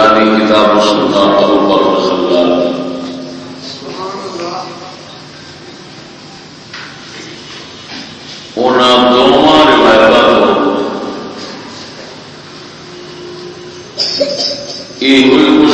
یعنی کتاب و سنت ابو بکر رضی اللہ انہوں دونوں روایتوں کو یہ ہوئی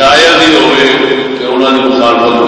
شاید ہی ہوئے کہ انہوں نے مخالفت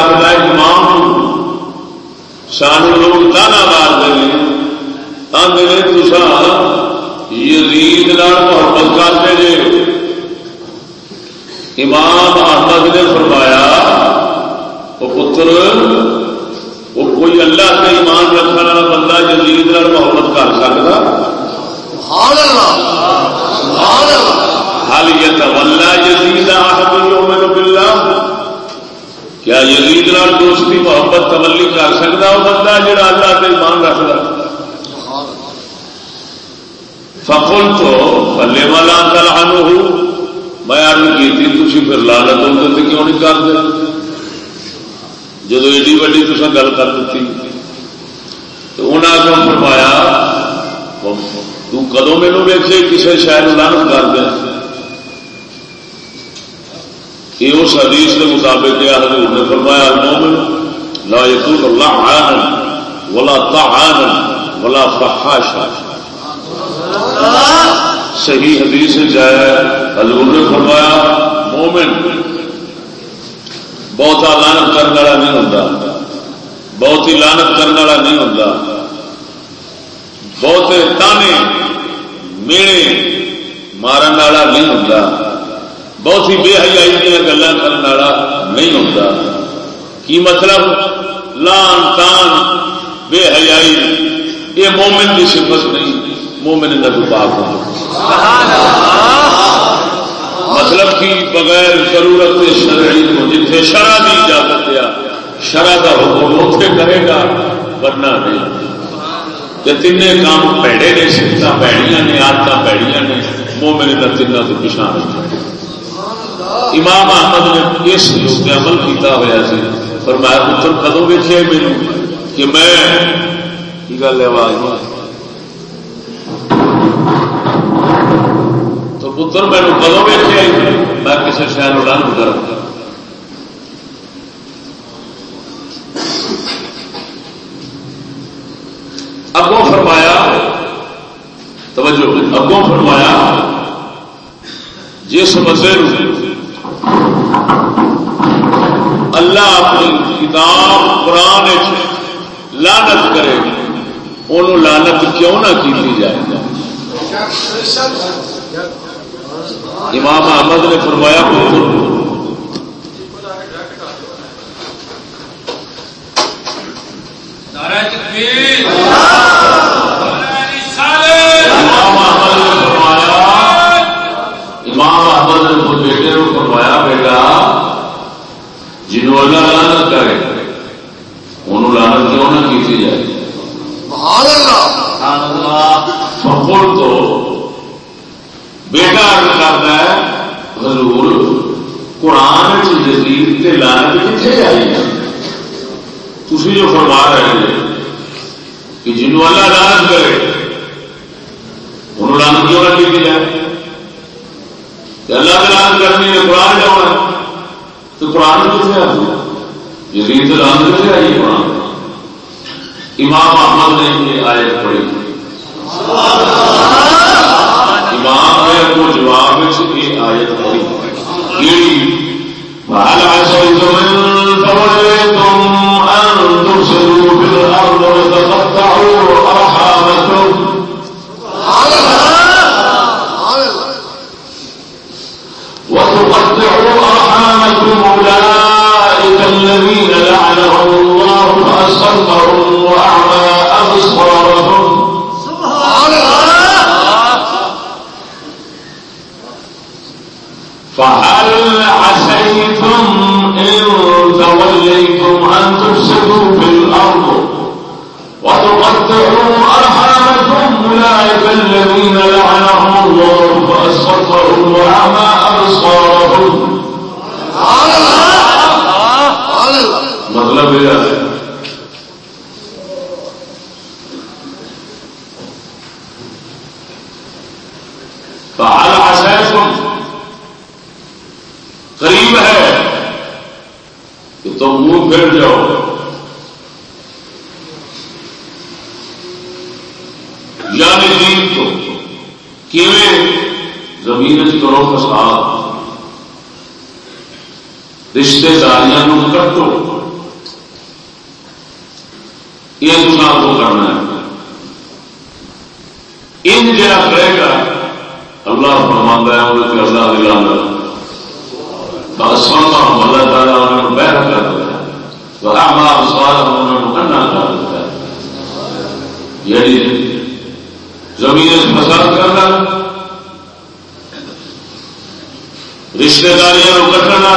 آخر امام سانو لوگ تانا مارتے ہیں آدھے تسا یزید محبت کرتے جی امام احمد نے فرمایا وہ پتر وہ کوئی اللہ کا ایمان رکھنے والا بندہ یزید محبت کر سکتا? سبحان اللہ سبحان اللہ۔ حال یہ تولا یزید احمد یومن باللہ؟ کیا یزید نال دوستی محبت تملی کر سکتا، وہ بندہ جڑا اللہ سے ایمان رکھتا۔ فقل تو پلے والا تلان ہو میں ارد کی تھی تھی پھر لالت ہوتے کیوں نہیں کر دیا جب ایڈی وڈی تصا گل کر دیتی تو انہوں نے فرمایا، تو کدو مینو ویسے کسی شاید لانت کر دیا یہ اس حدیث کے مطابق کیا حضور نے فرمایا، مومن، لا یقول اللہ عانا ولا تعانا ولا فحاشا. صحیح حدیث سے جایا حضور نے فرمایا، مومن، بہت لانت کرنے والا نہیں ہوتا بہت ہی لانت کرنے والا نہیں ہوتا بہت تانے، میڑے مارن والا نہیں ہوتا بہت ہی بے حیائی دیا گلا کرنے والا نہیں ہوتا۔ کی مطلب؟ لان تان، بے حیائی۔ یہ مومن کی صفت نہیں، مومن کا پاک مطلب کہ بغیر ضرورت شرعی کو جتنے شرح کی اجازت دیا شرح کا حکم اتنے کرے گا، ورنہ نہیں۔ تین کام پیڑے نے سفت پیڑیاں نے آدت پیڑیاں نے، مومن کا تین تو پچھا امام احمد نے اس عمل کیتا ہوا سی۔ پر میں پتر کدو ویچے میرے؟ کہ میں کی گل ہے آواز تو پتر میرے کدو ویچے میں کسی شہر رنگ کر اگوں فرمایا، توجہ، اگوں فرمایا، جس بندے اللہ اپنی کتاب قرآن لانت کرے ان لانت کیوں نہ کی جائے؟ امام احمد نے فرمایا امام اللہ لانت کرے انہوں لانت کیوں نہ کی جائے؟ فقول تو بیٹا کرتا ہے حضور قرآن جدید لانت کتنے آئی تھی جو فرما رہے ہیں کہ جنہوں اللہ لانت کرے انہوں لانت کیوں نہ کی جائے؟ اللہ لانت کرنی ہے قرآن جاؤ تو قرآن کتنے آ یزید لانت کتنے آئی قرآن؟ امام احمد نے یہ آئے پڑھی۔ امام نے وہ جواب یہ آیت پڑھی۔ بھال عسيتم إن توليتم فهل عسيتم إن توليتم أن تفسدوا في الأرض وتقطعوا أرحامكم؟ أولئك الذين لعنهم الله فأصمهم وأعمى أبصارهم. مطلب ہے فعل کہ تم منہ پھر جاؤ۔ یعنی دین کو کیویں زمین کرو فساد۔ رشتے داریاں کٹو۔ یہ گنا کو کرنا ہے۔ ان جہاں کرے گا، اللہ فرماتا ہے وہ کہ اللہ دلانا بسما اللہ تعالیٰ انہوں نے بہر کر دیا ہے تو سوال انہوں نے کنا کر دیا یعنی زمین فساد کرنا رشتے داریاں کٹنا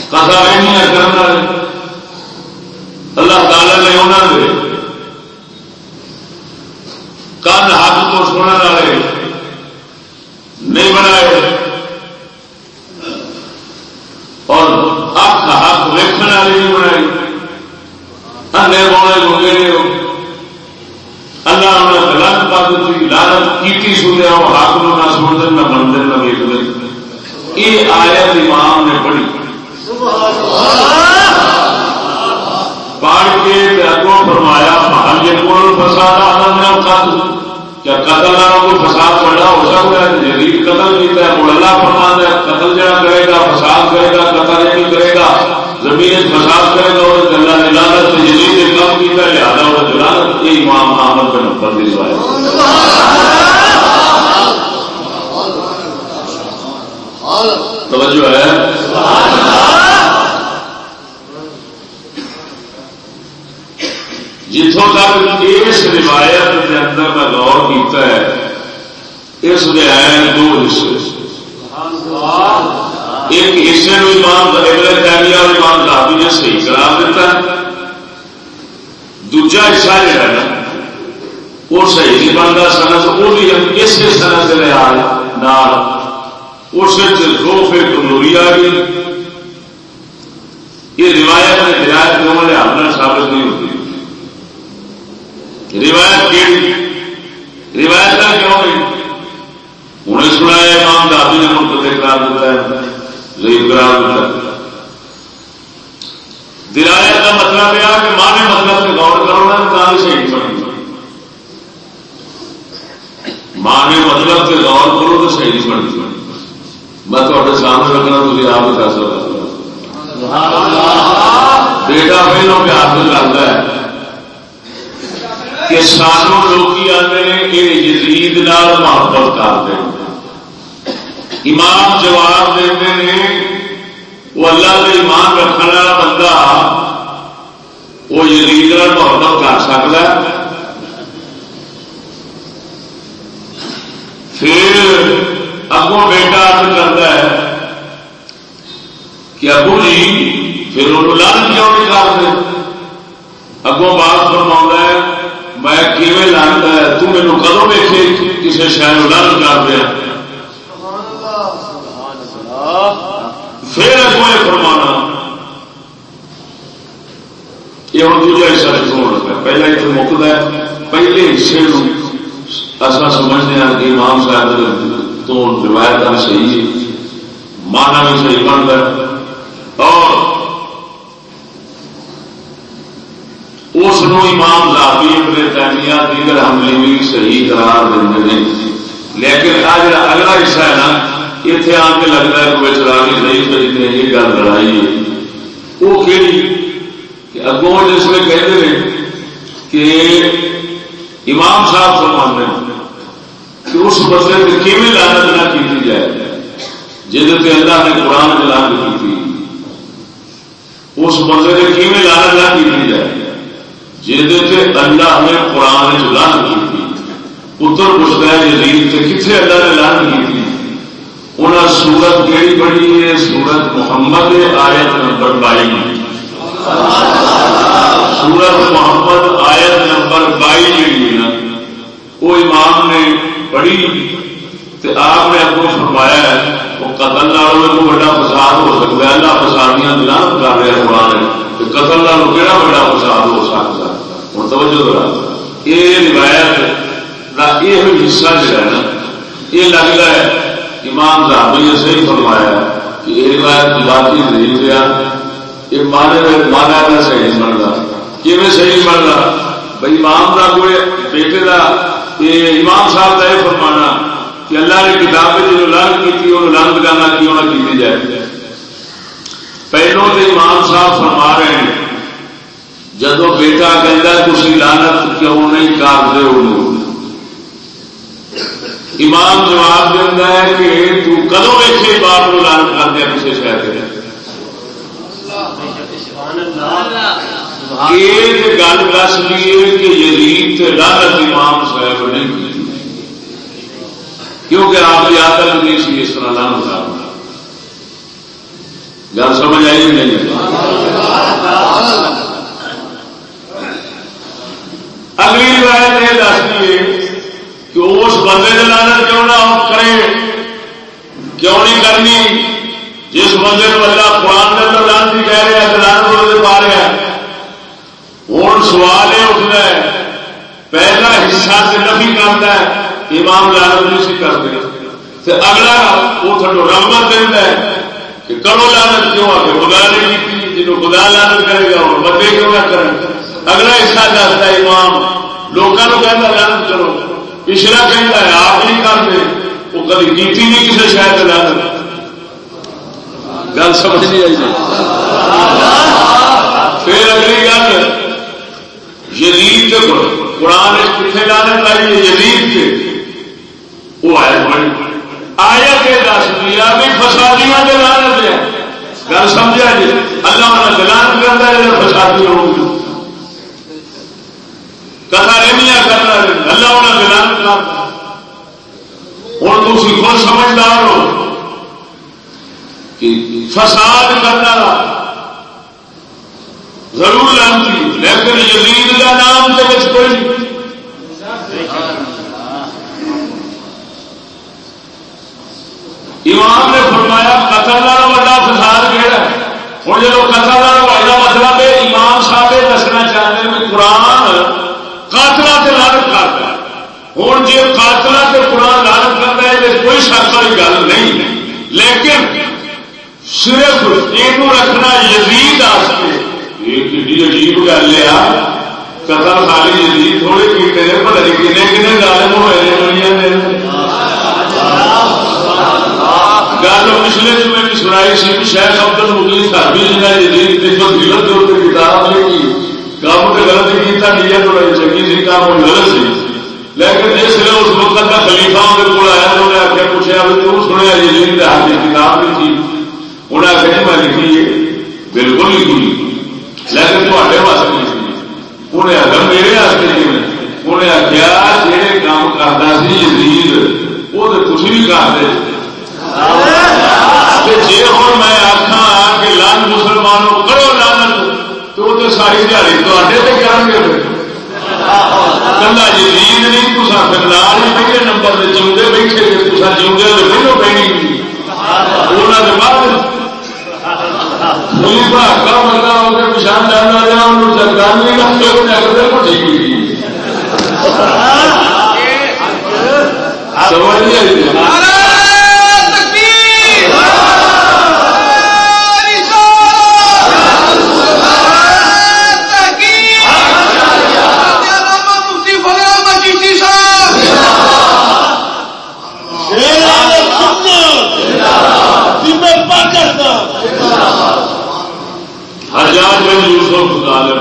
کتا رہنیاں کرنا اللہ تعالی نے انہوں نے کن ہاتھ کو سننے والے نہیں بنائے اور اک ہاتھ ویکن والے نہیں بنائی اللہ نے غلط لالت کی سنیا وہ ہاتھ نہ سن نہ بن نہ ویک یہ آیت امام نے پڑھی۔ پڑھ کے اگوں فرمایا یہ کون فساد قتل۔ کیا قتل فساد بڑا ہو سکتا ہے جدید قتل کیتا ہے وہ اللہ ہے، قتل جڑا کرے گا، فساد کرے گا، قتل نہیں کرے گا۔ زمین فساد کرے گا، اور اللہ نے اس کا لہٰذا اور جلالت امام احمد بن حنبل کی توجہ ہے؟ جتوں تک اس روایت کے اندر میں غور کیتا ہے، اس دے دو حصے۔ ایک حصے کو امام ابن تعلیہ اور امام دہبی نے صحیح قرار دیتا ہے۔ دوجا حصہ جہا ہے نا وہ صحیح نہیں بنتا سنت وہ بھی اس سنت لحاظ اس روف کمزوری آ گئی یہ روایت میں ہدایت دونوں لحاظ ثابت نہیں ہوتی روایت کی روایت کا کیوں نہیں انہیں سنایا امام دادی نے منتظر قرار دیتا ہے ضعیف قرار دیتا ہے درایت کا مطلب یہ کہ ماں نے مطلب سے غور کرو نا، تو صحیح بنی ماں نے مطلب سے غور کرو تو صحیح نہیں میں تے سامنے رکھنا تھی آپ ہی فیصلہ بیٹا پہلو پیار سے کرتا ہے کہ سانو لوگ آتے ہیں، کہ یزید نال محبت کرتے ہیں۔ امام جواب دیتے ہیں وہ اللہ کا ایمان رکھنے والا بندہ وہ یزید نال کر سکتا ہے؟ پھر اگوں بیٹا ارد کرتا ہے کہ ابو جی پھر وہ لان کیوں نہیں کرتے اگوں بات فرما ہے، میں کیون لانتا ہے؟ تم میرے کدو ویسے کسی شہر لان کر دیا پھر اگوں یہ فرمانا۔ یہ ہوں دوجا حصہ چھوڑ لگا پہلا اتنے مکد ہے۔ پہلے حصے اصا سمجھتے ہیں کہ امام صاحب تو روایت صحیح مانا بھی صحیح بنتا ہے اور اس امام لاپی اپنے تعمیات دیگر حملے بھی صحیح قرار دیں لیکن آج اگلا حصہ ہے نا۔ اتنے آ کے لگتا ہے کوئی چراغی نہیں سمجھتے یہ گل لڑائی ہے وہ کہڑی کہ اگوں جس میں کہتے ہیں کہ امام صاحب فرمانے کہ اس مسئلے میں کیون لانت نہ کی جائے؟ جہد اللہ نے قرآن جلان کی تھی اس بندے نے کیون لانت نہ کی جائے؟ جہد اللہ نے قرآن چلان کی تھی پتر پوچھتا ہے جدید سے کتنے اللہ نے لان کی تھی انہیں سورت کہڑی بڑی ہے؟ سورت محمد آیت نمبر بائی سورت محمد آیت نمبر بائی جی نا وہ امام نے پڑھی آپ نے اگوں فرمایا ہے وہ قتل نال کو بڑا فساد ہو سکتا ہے، اللہ فسادیاں دلان کر رہے قرآن قتل نال کہڑا بڑا فساد ہو سکتا ہے؟ ہوں توجہ کرا یہ روایت کا یہ حصہ جڑا ہے نا، یہ لگتا ہے امام صاحب نے صحیح فرمایا کہ یہ روایت باقی نہیں ہوا یہ مانے مانا کا صحیح نہیں بنتا کیون صحیح بنتا بھائی امام کا کوئی بیٹے کا یہ امام صاحب کا یہ فرمانا کہ اللہ نے کتاب میں جو لانگ کی وہ لانگ گانا کیوں نہ کی جائے؟ پہلو تو امام صاحب فرما رہے ہیں جدو بیٹا کہتا ہے تھی لانت کیوں نہیں کرتے امام جواب دینا ہے کہ تو کدو ویسے باپ کو کر دیا کسی شہر ایک گل دس لیے کہ یزید لانت امام صاحب نے کی کیونکہ آپ کی آدت نہیں سی اس طرح نام ہوتا گل سمجھ آئی نہیں؟ اگلی روایت یہ دستی ہے کہ لانت کیوں نہ کرے کیوں نہیں کرنی؟ جس بندے کو اللہ قرآن کے اندر لانتی کہہ رہا ہے لانت بولتے پا رہا ہے۔ ہوں سوال یہ اٹھتا ہے پہلا حصہ سے نفی کرتا ہے، امام لانت نہیں سی کرتے۔ اگلا، وہ تھوڑا رحمت دینا ہے کہ کرو لانت کیوں؟ آ کے خدا نے کی جنہوں خدا لانت کرے گا وہ بندے کیوں نہ کریں؟ اگلا حصہ دستا ہے امام لوگوں کو کہتا لانت کرو۔ پچھلا کہتا ہے، آپ نہیں کرتے وہ کبھی کیتی نہیں کسی شاید لا لانت گل سمجھ نہیں آئی جی۔ پھر اگلی گل، یزید قرآن کتنے لانت آئی ہے؟ یزید کے۔ وہ آیا بڑی۔ آیا کہ دس دیا بھی فسادیاں دلان دیا گل سمجھا جی؟ اللہ نے دلان کرتا ہے فسادی ہو۔ انہیں کر ہوں تھی خود سمجھدار ہو کہ فساد کرنا ضرور لانتی لیکن یزید کا نام تو کوئی امام نے فرمایا قتل کا بڑا فساد کہڑا ہوں جب قتل کا بڑا مطلب ہے امام صاحب دسنا چاہتے ہیں قرآن قاتل سے لانت کرتا ہے ہوں جی قاتل سے قرآن لانت کرتا ہے تو کوئی شک والی گل نہیں۔ لیکن صرف یہ رکھنا یزید یہ عجیب گل ہے قتل خالی یزید تھوڑے کیتے ہیں، پتہ نہیں کنے کنے ظالم ہوئے دنیا میں۔ گل پچھلے جمعے بھی سنائی سی، شیخ عبد المدلی صاحبی جنہیں جدید جو دلت کے اوپر کتاب لکھی۔ کام تو غلط کیتا، نیت تو چنگی سی، کام وہ غلط سی۔ لیکن جس لیے اس وقت کا خلیفہ ان کو آیا انہوں نے آخیا پوچھا بھی تو سنیا جدید کے ہاتھ کتاب لکھی انہیں آخیا میں لکھی ہے۔ بالکل لکھی لیکن تے واسطے لکھی۔ انہیں آخر میرے واسطے انہیں آخیا جہے کام کرتا سی جدید وہ تو کچھ بھی کرتے جی ہوں میں آخا کہ لان مسلمانوں کرو لانت ساری دیہی تے گے کلا جی نیند نہیں تو پھر لال ہی پہلے نمبر سے بیٹھے تو پہلو پہنی انہوں نے بعد کا بندہ ہو کے پچھان جانا رہا انہوں کو ٹھیک ہوئی سمجھ نہیں بن یوسف غالب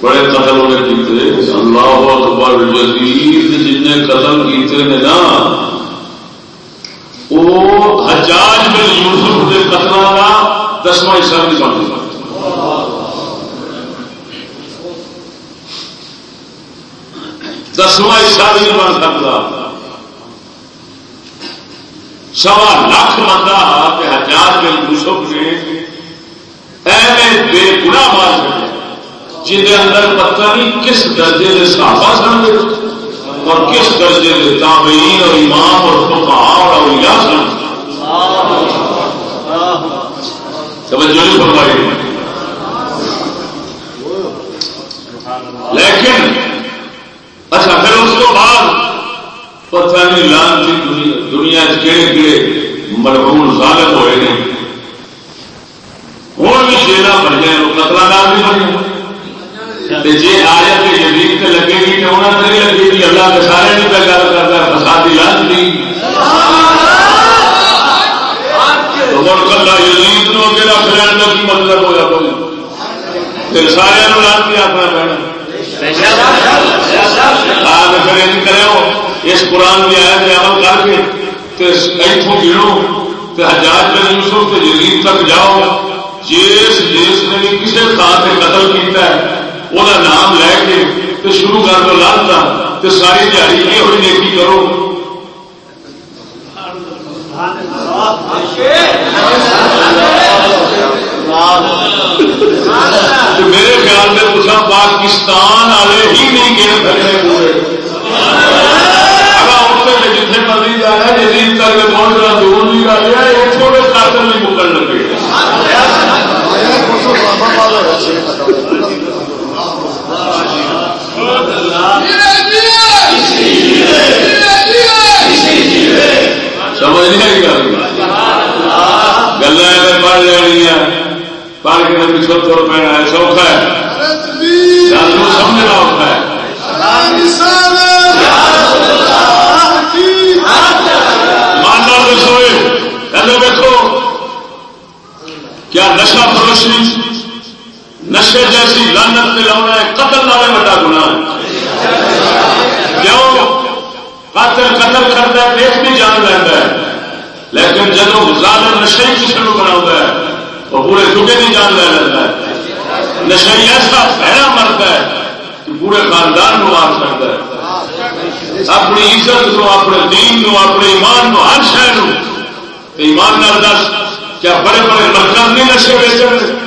بڑے قتل ہونے کیتے اللہ اکبر جدید جن قتل کیتے نے نا، وہ حجاج بن یوسف کے قتل کا دسواں حصہ نہیں بن دسواں حصہ نہیں بن سکتا۔ سوا لاکھ بندہ حجاج بن یوسف نے ایویں بے گنا مار جن اندر پتہ نہیں کس درجے کے صحابہ سن اور کس درجے کے تابعین اور امام اور فقہا اور اولیاء سن توجہ نہیں فرمائی۔ لیکن اچھا پھر اس کو بعد پتہ نہیں لان دنیا کہڑے کہڑے مرحوم ظالم ہوئے ہیں ہوں بھی جیلا بن جائے وہ قتل نام بھی بن جی آیا کہ جدید سے لگے گی تو انہیں نہیں لگے گی اللہ کے سارے نہیں پہ گل کرتا فسادی نہیں کلا یزید نو کا کی مطلب ہوا کوئی پھر سارے لانتی آخنا پھر کرو اس قرآن کی آیا پہ عمل کر کے اتوں گرو حجاج بن یوسف جدید تک جاؤ جس جس نے بھی کسی تھان سے قتل کیتا ہے وہ نام لے کے تو شروع کر دو لانتا تو ساری دیہی یہ ہوئی نیکی کرو۔ میرے خیال میں پوچھا پاکستان والے ہی نہیں گئے پھرنے پورے جتنے مرضی جا رہا ہے جدید تک پہنچنا دور نہیں کر رہا ہے تھوڑے قاتل نہیں مکن لگے۔ سمجھ نہیں گلا پڑھ لینی پڑھ کے پیچھو تر پینا ہے سوکھا ہے سمجھنا ہوتا ہے ماننا دسوئے پہلے دیکھو کیا نشا فروشی نشے جیسی لانت سے لاؤنا ہے قتل والے بڑا گنا کیوں؟ قاتل قتل کرتا ہے دیکھ بھی جان لینا ہے۔ لیکن جب ظالم نشے کی شروع بنا ہے، وہ پورے ٹوٹے بھی جان لے لیتا ہے۔ نشے ایسا پہنا مرتا ہے کہ پورے خاندان کو مار سکتا ہے۔ اپنی عزت نو، اپنے دین نو، اپنے ایمان نو، ہر شہر ایمان نال دس، کیا بڑے بڑے مرکز نہیں نشے بیچن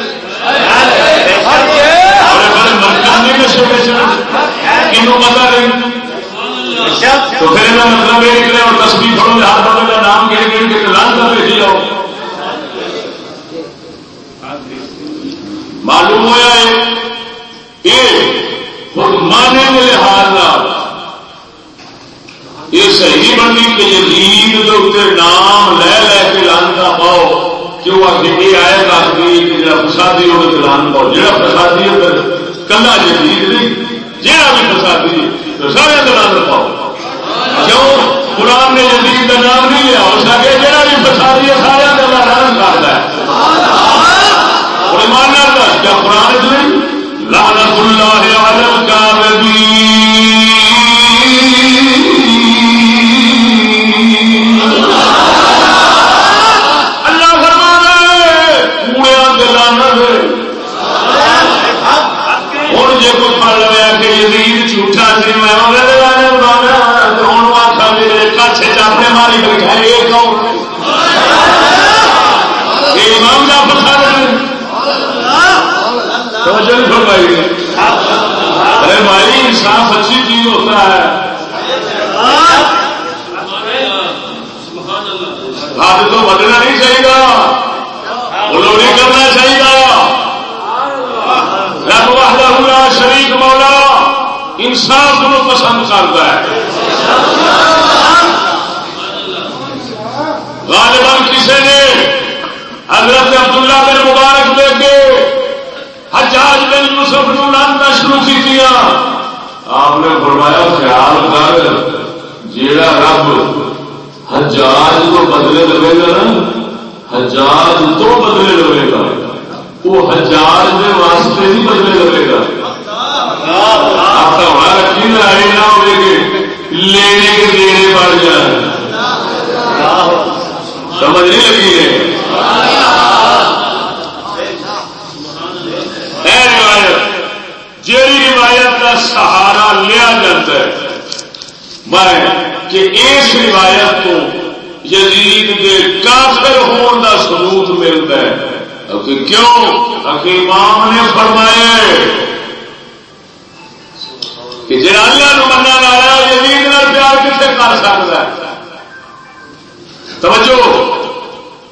کنوں پتا نہیں تو پھر مطلب یہ نکلے اور تصویر پڑھو ہاتھ بندے کا نام کہہ کے لان کر بھیجی جاؤ۔ معلوم ہوا ہے یہ مانے کے لحاظ یہ صحیح بنی کہ یہ یزید کے اتنے نام لے لے کے لانتا پاؤ۔ کیوں یہ آئے گا کہ فسادی لان پاؤ جی فسادی ہے کلا نہیں جہاں بھی فسادی ہے سارے لان پاؤ کیوں؟ قرآن نے یزید کا نام نہیں لیا اس آگے جہاں بھی فسادی ہے، سارے کا کرتا ہے۔ کیا قرآن نہیں لعنت اللہ علی الکاذبین ارے بھائی، انصاف اچھی چیز ہوتا ہے۔ ہاتھ تو بدلنا نہیں چاہیے۔ وہ نہیں کرنا چاہیے۔ رب وحدہ شریف مولا انصاف کو پسند کرتا ہے۔ غالباً کسی نے حضرت عبداللہ بن مبارک دے کے حجاج بن یوسف نو لانتا شروع کی دیا آپ نے فرمایا، خیال کر، جیڑا رب حجاج کو بدلے لگے گا نا حجاج تو بدلے لگے گا۔ وہ حجاج کے واسطے ہی بدلے لگے گا۔ آپ کا ہمارا رکھی نہ آئے نہ ہوئے گے لینے کے دینے بڑھ جائے۔ سمجھ نہیں لگی ہے۔ جیڑی روایت کا سہارا لیا جاتا ہے، میں کہ اس روایت کو یزید کے کافر ہونے کا سبوت ملتا ہے۔ کیوں؟ امام نے فرمایا کہ جا اللہ نو منع والا یزید نال پیار کتنے کر سکتا ہے۔ توجہ!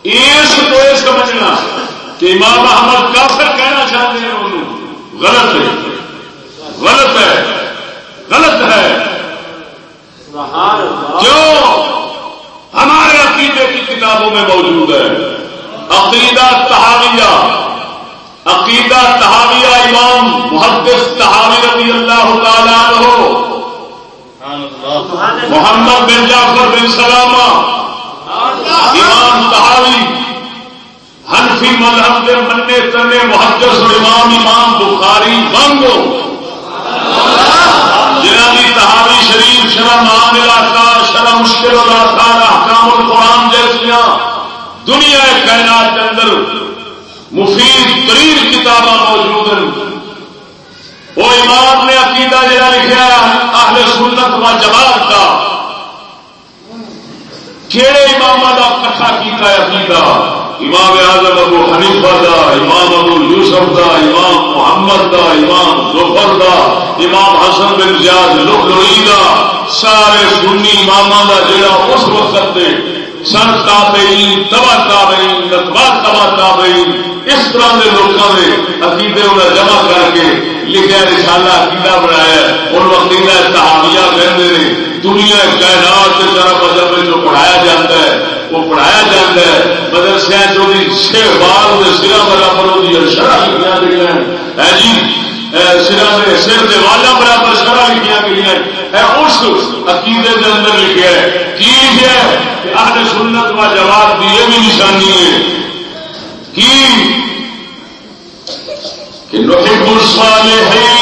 اس کو یہ سمجھنا کہ امام احمد کافر کہنا چاہتے ہیں انہوں غلط ہے۔ غلط ہے۔ غلط ہے۔ کیوں؟ ہمارے عقیدے کی کتابوں میں موجود ہے۔ عقیدہ تحاویہ عقیدہ تحاویہ امام محدث تحاوی رضی اللہ تعالیٰ ہو محمد بن جعفر بن سلامہ۔ امام تحاوی حنفی مذہب کے مننے تنے محدث امام امام بخاری بنگو جنہ کی تحاوی شریف شرم عام علاقہ شرم مشکل علاقہ احکام القرآن جیسیا دنیا کائنات کے اندر مفید ترین کتابیں موجود ہیں۔ وہ امام نے عقیدہ جہاں لکھا ہے، اہل سنت و جواب کا کہڑے امام کا کٹھا کیتا ہے عقیدہ، امام اعظم ابو حنیفہ دا، امام ابو یوسف دا، امام محمد دا، امام ظفر دا، امام حسن بن زیاد لکھلوئی دا، سارے سنی امام دا جڑا اس وقت دے، سن تابعین، تبا تابعین تبا تبا تابعین، اس طرح کے لوگوں نے عقیدے انہیں جمع کر کے لکھا رسالہ عقیدہ بنایا ان عقیدہ تحامیہ کہتے ہیں دنیا کائنات کے طرح مذہب میں جو پڑھایا جاتا ہے، وہ پڑھایا جاتا ہے۔ مدرسے جو چھ بال سرا برابر ہوتی ہے شرح لکھیا گئی ہے جی سرا میں سر کے والا برابر شرح لکھیا گئی ہے اس عقیدے کے اندر لکھا ہے۔ کی لکھا ہے؟ کہ آج سنت کا جواب دی یہ بھی نشانی ہے۔ کی؟ کہ نحب الصالحین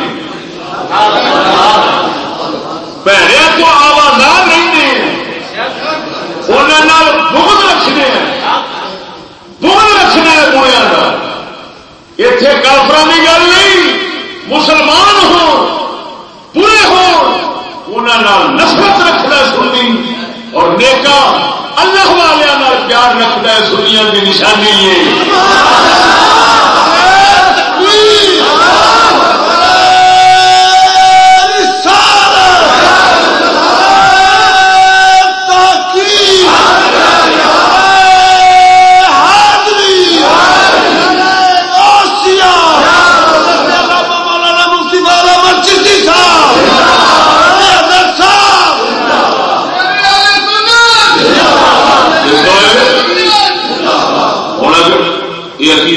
پیڑے تو آوازار رہتے انہوں بہت رکھنے بہت رکھنے ہیں بویا کا اتنے کافر کی گل نہیں مسلمان ہو پورے ہو انہوں نفرت رکھنا سننی اور نیکا اللہ والوں پیار رکھتا ہے سنیا کی نشانی ہے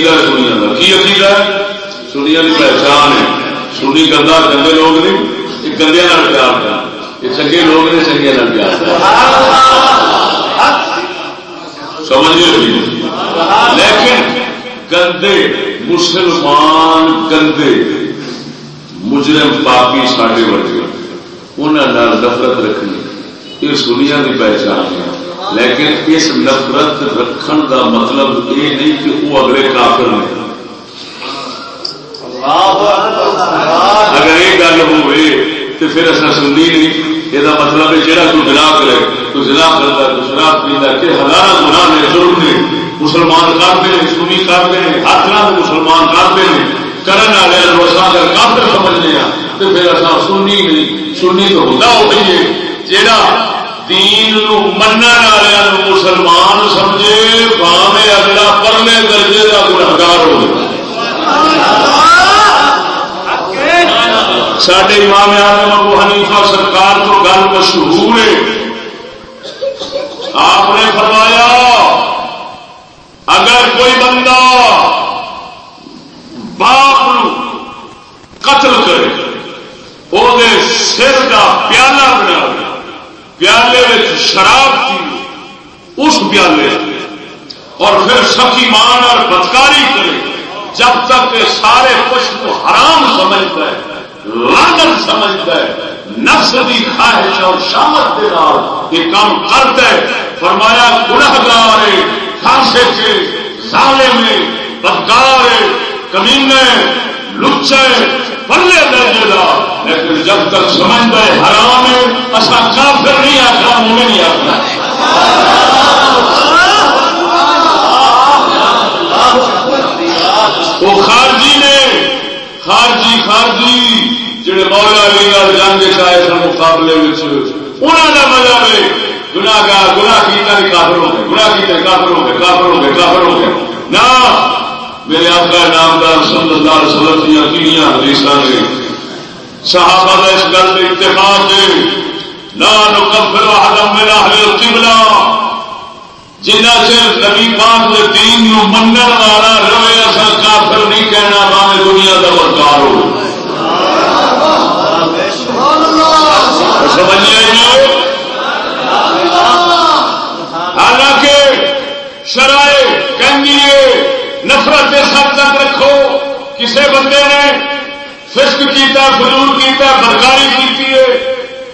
عقیدہ سنیا کا کی عقیدہ ہے سنیا کی پہچان ہے سنی گندا گندے لوگ نہیں یہ گندے پیار کر یہ چنگے لوگ نے چنگے پیار کا سمجھ لیکن گندے مسلمان گندے مجرم پاپی ساڈے ورگے انہوں نفرت رکھنی یہ سنیا کی پہچان ہے لیکن اس نفرت رکھن کا مطلب یہ نہیں کہ وہ اگلے کافر نہیں اگر یہ گل ہوئے تو پھر اصل سنی نہیں یہ مطلب ہے جہاں کوئی گنا کرے۔ تو جنا کرتا تو شراب پیتا کہ ہزار گنا نے ضرور نے۔ مسلمان کرتے ہیں سنی کرتے ہیں ہر طرح کے مسلمان کرتے ہیں۔ کرنے والے روسا اگر کافر سمجھنے ہیں۔ تو پھر اصل سنی نہیں سنی تو ہوتا ہو گئی ہے۔ جہاں دین من مسلمان سمجھے باہیں اگلا پرلے درجے کا گنہگار ہو سڈے امام آدم ابو حنیفہ سرکار تو گل مشہور ہے۔ آپ نے فرمایا، اگر کوئی بندہ باپ قتل کرے وہ سر کا پیالہ بنا پیالے میں شراب کی اس پیالے اور پھر سخی مان اور بدکاری کرے، جب تک یہ سارے کچھ کو حرام سمجھتا ہے لانت سمجھتا ہے، نفس کی خواہش اور شامت کے نام یہ کام کرتا ہے۔ فرمایا گناہ گار خاصے کے سالے میں بدکار کمینے لچے پلے درجے کا لیکن جب تک سمجھتا ہے حرام ہے اصا کافر نہیں آتا مجھے نہیں آتا وہ خارجی نے، خارجی خارجی، جڑے مولا علی گڑھ جنگ چاہے سن مقابلے انہوں نے مزہ ہے گنا گار گنا کیتا بھی کافر ہو گئے گنا کیتا کافر ہو گئے کافر ہو گئے کافر ہو گئے نہ میرے آقا نامدار صلی اللہ علیہ وسلم دیا کیڑیاں حدیث نے۔ صحابہ کا اس گل میں اتفاق ہے۔ نہ نکفر احدم من اہل القبلہ۔ جنہ چر نبی پاک کے دین نو منن والا رہے اصل کافر نہیں کہنا، باویں دنیا کا بدکار ہو۔ حالانکہ شرائے کنگیے نفرت سب تک رکھو۔ کسی بندے نے فسک کیتا، فضول کیتا برکاری کی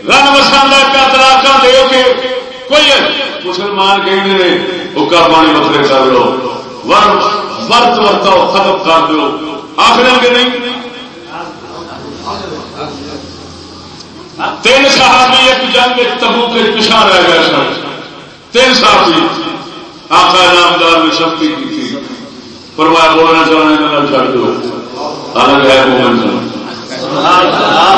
رن مسالہ کا تلاقہ دے کے کوئی مسلمان کہ حکا پانی مسئلے کر لو۔ ورت ورتاؤ ختم کر دو آخر کے نہیں؟ تین صحابی ایک جنگ تبو کے پچھا رہ گئے سن۔ تین صحابی آقا نامدار نے سختی کی تھی۔ فرمایا بولنا چاہنے کا چھڑ دو الگ ہے، مومن سن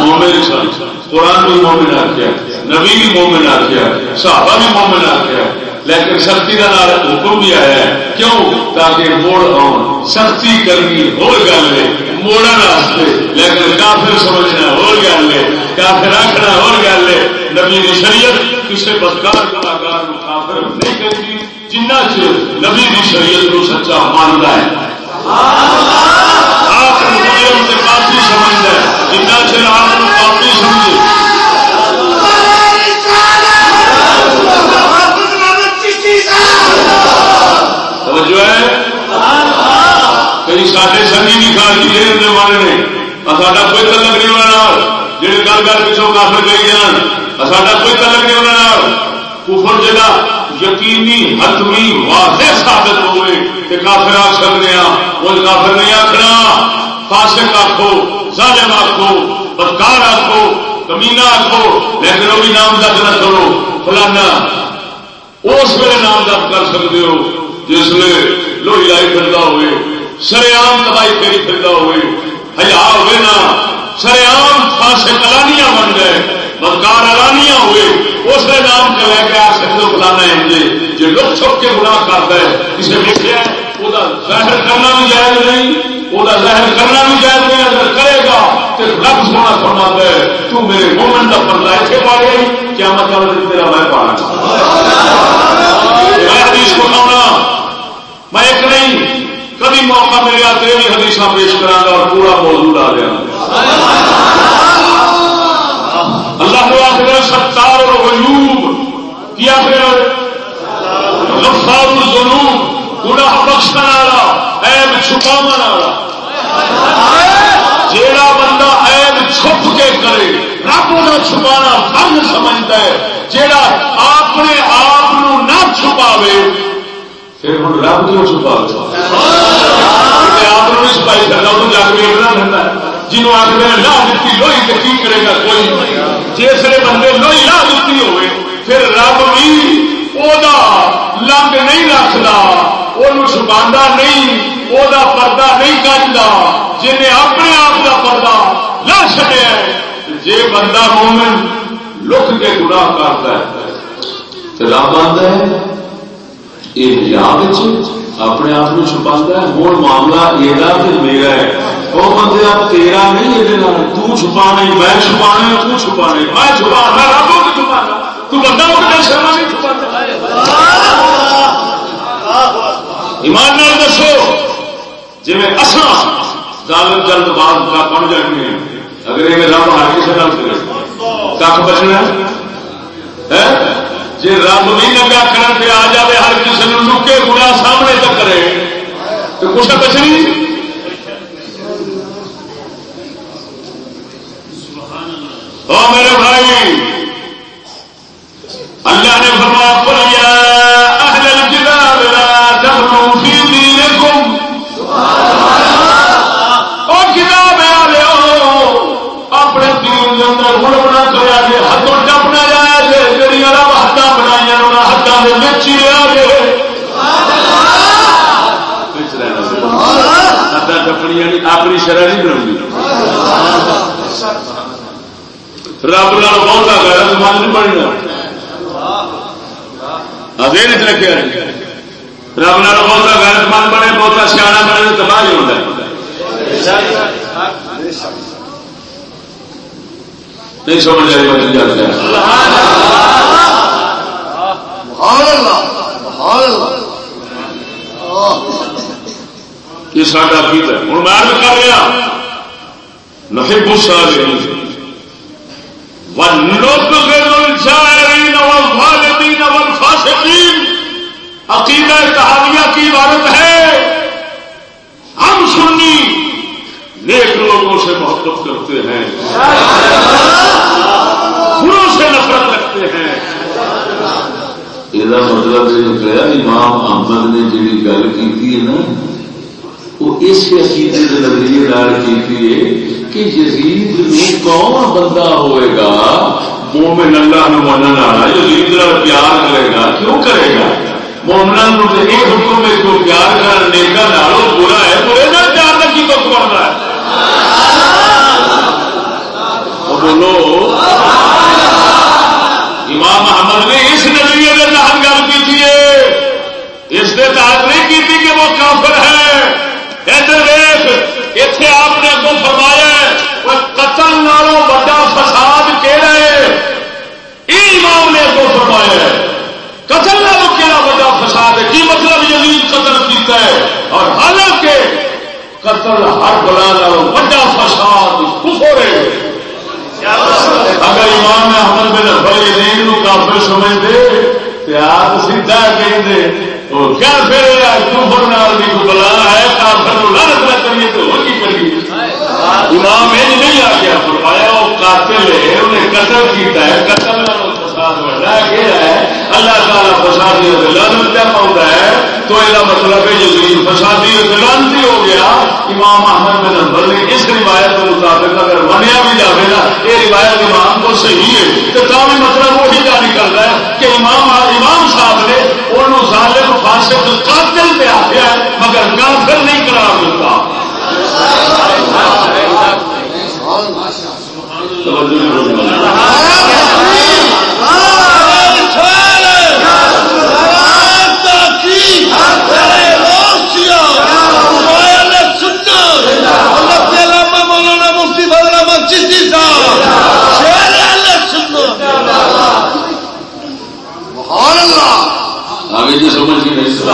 مومن سن قرآن بھی مومن آ گیا نبی بھی مومن آ گیا صحابہ بھی مومن آ گیا لیکن سختی کا نام حکم بھی آیا ہے۔ کیوں؟ تاکہ موڑ آن۔ سختی کرنی ہو گل ہے موڑن واسطے۔ لیکن کافر سمجھنا ہو گل ہے، کافر آخنا ہو گل ہے۔ نبی شریعت کسی بدکار کلاکار کافر نہیں کرتی جنہ چر نبی کی شریعت کو سچا مانتا ہے۔ آپ کافی سمجھتا ہے۔ جنہ چر آپ کافی سمجھے۔ توجہ ہے؟ کوئی سارے سنگی نہیں کھا جی والے نے۔ ساڈا کوئی تعلق نہیں ہونا جی گل گل پچھوں کافر کری جان ساڈا کوئی تعلق نہیں ہونا کفر جگہ یقینی، حتمی، واضح ثابت ہوئے کہ کافر آ سکتے ہیں۔ وہ کافر نہیں آخنا فاسق آخو ظالم آخو بدکار آخو کمینا آخو لیکن وہ بھی نام درد نہ کرو۔ فلانا، اس ویلے نام درد کر سکتے ہو جس نے لوہی لائی پھر ہوئے سریام تباہی پھیری پھر ہوئے۔ ہزار ہوئے نا۔ سریام فاسق کلانیاں بن گئے، بدکار الانیاں ہوئے۔ اس نے نام کے لے کے آ سکتے فلانا ہے جی لوگ چھپ کے گناہ کرتا ہے، اسے دیکھا وہ ظاہر کرنا بھی جائز نہیں، وہ ظاہر کرنا بھی جائز نہیں، اگر کرے گا تو رب سونا فرما ہے، تو میرے مومن کا پردہ اتنے پا گئی کیا مطلب تیرا میں پانا میں حدیث کو کھانا میں ایک کبھی موقع ملیا تو یہ بھی حدیث پیش کرا گا اور پورا موضوع ڈال دیا۔ اللہ کو آخر ستار اور غیوب کیا پھر؟ غفار الذنوب گناہ بخشن والا عیب چھپاون والا جیڑا بندہ عیب چھپ کے کرے، رب نہ چھپانا فرض سمجھتا ہے۔ جیڑا اپنے آپ نہ چھپاوے پھر ہوں رب کیوں چھپا آپ نہیں چھپائی کے ہے۔ جنہوں لا دیتی تو کی کرے گا کوئی جسے بندے لا دیتی ہوئے، پھر رب بھی وہ لنگ نہیں رکھتا وہ چھپا نہیں وہ پردہ نہیں کٹتا جن اپنے آپ کا پردہ لا جی بندہ مومن لک کے گناہ کرتا ہے رب آتا ہے۔ یہ جی، اپنے آپ کو چھپا ہے ہوں معاملہ یہ میرا ہے۔ وہ بندے آپ تیرا نہیں یہ تو میں چھپا تو چھپا میں چھپا میں رب کو چھپا تو بندہ اٹھ شرما نہیں چھپا ایمان نال دسو جی میں اصا جلد بعد کا بن جانے اگر یہ رب ہر کسی نال کرے کھ بچنا جی رب بھی لگا کر آ جائے ہر کسی نے لکے گنا سامنے تک کرے۔ تو کچھ بچنی میرے بھائی، اللہ نے فرمایا پڑیا اہل لا کتاب اپنے دین کے اندر اپنی شرع نہیں بناؤں رب نال بہت غیرت مند نہیں بننا اگے نہیں رکھے رب نال بہت غیرت مند بنے بہت سیاح بنے تو تباہ ہی ہوتا نہیں سمجھ آئی یہ ساڈا گیت ہے۔ ہوں میں کر رہا نحب الصالحین والظالمين والفاسقين۔ عقیدہ تحاویہ کی عبارت ہے۔ ہم سنی۔ نیک لوگوں سے محبت کرتے ہیں۔ بروں سے نفرت رکھتے ہیں۔ یہ مطلب یہ نکلا امام احمد نے جی گل کی نا وہ اس عقیدے کے نظریے کی کہ یزید میں کون بندہ ہوئے گا مومن اللہ نو منن والا یزید کا پیار کرے گا کیوں کرے گا مومنا یہ حکم ہے کو پیار کرنے کا نالو برا ہے برے کا پیار کا کی دکھ بنتا ہے بولو امام محمد نے اس نظریے کے تحت گل کی اس کے تحت نہیں کی تھی کہ وہ کافر ہے۔ ادھر اتنے آپ نے اگوں فرمایا قتل نالوں بڑا فساد کہڑا ہے؟ یہ امام نے اگوں فرمایا ہے، قتل نالوں کہڑا بڑا فساد ہے؟ کی مطلب یزید قتل کیتا ہے؟ اور حالانکہ قتل ہر بلا نالوں بڑا فساد کفر ہے۔ اگر امام احمد بن حنبل یزید کافر سمجھتے تے آپ سیدھا کہندے تو کیا پھر کفر نال بھی بلا ہے؟ کافر لانت نہ کریے تو ہو کی کریے امام یہ نہیں آ گیا فرمایا وہ قاتل ہے انہیں قتل کیتا ہے قتل نو لعنت فسادی لانت کیا پاؤں ہے تو یہ مطلب ہے یزید فسادی لانتی ہو گیا امام احمد بن حنبل نے اس روایت کے مطابق اگر منیا بھی جائے نا یہ روایت امام کو صحیح ہے۔ تو بھی مطلب وہی جا نکلتا ہے کہ امام امام صاحب نے انہوں ظالم فاسق قاتل پہ آخیا مگر کافر نہیں قرار دیتا۔ آگے جی سمجھ نہیں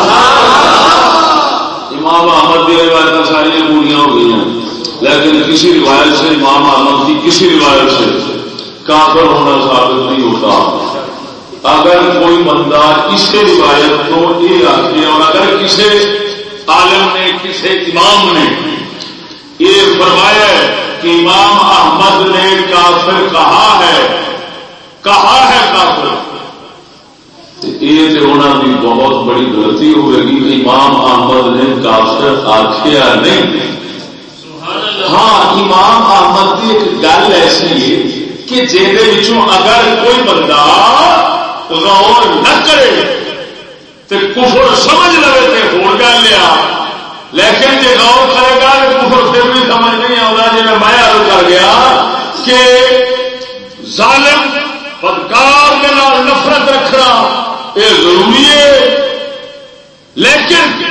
امام احمد کی روایت ساری پوریا ہو گئی ہیں۔ لیکن کسی روایت سے امام احمد کی کسی روایت سے کافر ہونا ثابت نہیں ہوتا۔ اگر کوئی بندہ اس روایت کو یہ آخر اور اگر کسی عالم نے، کسی امام نے یہ فرمایا کہ امام احمد نے کافر کہا ہے کہا ہے کافر۔ یہ ہونا بھی بہت بڑی غلطی ہوئے گی، امام احمد نے کافر آخیا نہیں۔ ہاں امام احمد کی ایک گل ایسی ہے کہ جہد اگر کوئی بندہ غور نہ کرے تو کفر سمجھ لے تو ہو گل لیا، لیکن جی غور کرے گا تو کفر پھر بھی سمجھ نہیں آتا جی میں میں عرض کر گیا کہ ظالم، بدکار کے نال نفرت رکھنا یہ ضروری ہے لیکن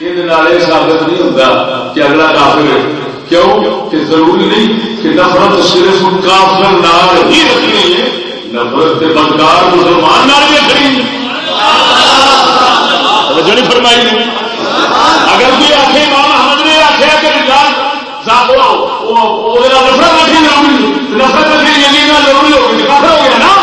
یہ ثابت نہیں ہوتا کہ اگلا کافر کیوں؟ کہ ضروری نہیں کہ نفرت صرف کافر نال ہی رکھنی ہے نفرت کے بدکار مسلمان نال بھی رکھنی جڑی فرمائی۔ اگر کوئی آخے نے آخیا کہ نفرت رکھنی ضروری نفرت رکھنی ضروری ہوگی کافر ہو گیا نا۔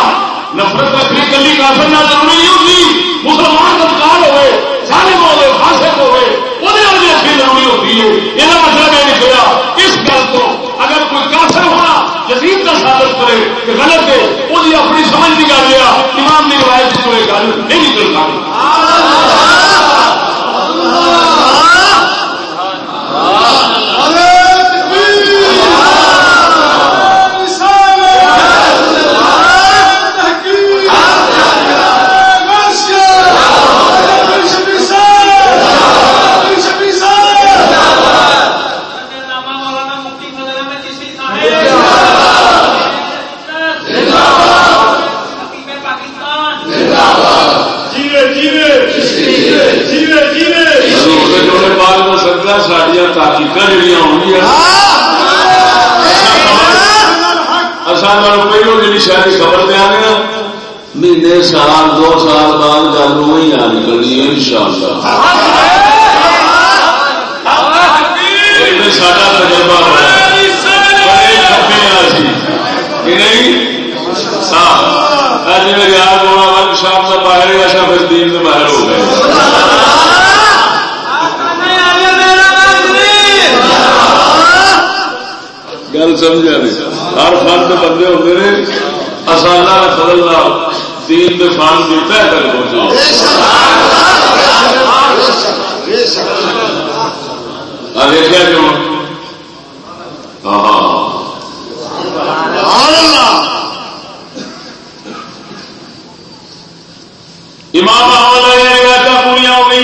نفرت رکھنی کلی کافر نہ ضروری نہیں ہوگی مسلمان بدکار ہوئے سارے ہوئے فاسق ہوئے وہ رکھنی ضروری ہے یہ مطلب ہے نکلا اس گل کو اگر کوئی کافر ہونا جزید کا ثابت کرے کہ غلط ہے، وہ اپنی سمجھ نکال لیا، امام کی روایت سے کوئی گل نہیں نکل پائی اصل پہلو جی شاید خبر دیا گیا مہینے، سال، دو سال بعد گل وہی آ نکلنی ہے ان شاء اللہ سا تجربہ شام سے باہر ایسا پھر دین سے باہر ہو گئے۔ گل سمجھا نہیں۔ ہر فن کے بندے ہوتے ہیں اصل فضل دین کے فن کی طے کر دیکھا کیوں امام روایت پوریا ہو گئی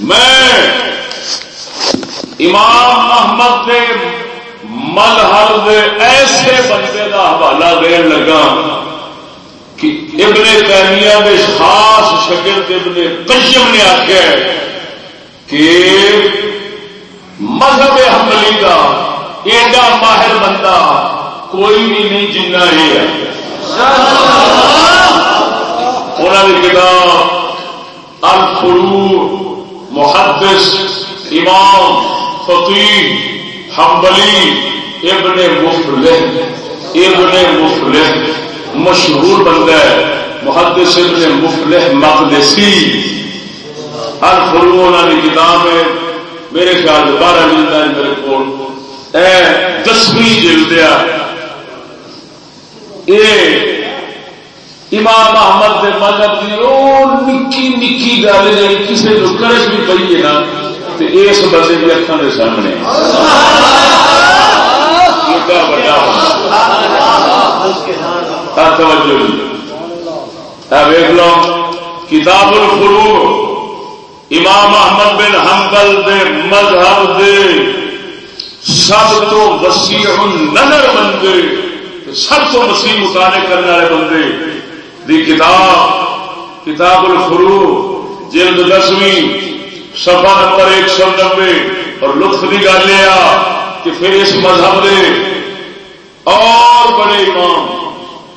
میں امام احمد نے ملحل دے ایسے بندے کا حوالہ دین لگا کہ ابن تیمیہ دے خاص شکل ابن قیم نے آخیا کہ مذہب حملی کا ایڈا ماہر بندہ کوئی بھی نہیں جنا یہ انہوں نے کتاب الفرو محدث، امام فقیر حنبلی۔ ابن مفلح ابن مفلح مشہور بندہ ہے، محدث ابن مفلح مقدسی۔ ہر فرو انہوں کی کتاب ہے۔ میرے خیال میں بارہ جلد ہے میرے کو دسویں جلد یہ امام محمد کے مذہب کی وہ نکی نکی گل جی کسی کو کرش بھی پی ہے نا تو اس بندے کی اکھان کے سامنے۔ ویک لو، کتاب الفرو امام محمد بن حنبل دے مذہب دے سب تو وسیع نظر بندے، سب تو وسیع مطالعے کرنے والے بندے۔ دی کتاب کتاب الفرو جلد دسویں سفا نمبر ایک سو نبے۔ اور لطف کی گل یہ کہ پھر اس مذہب دے اور بڑے امام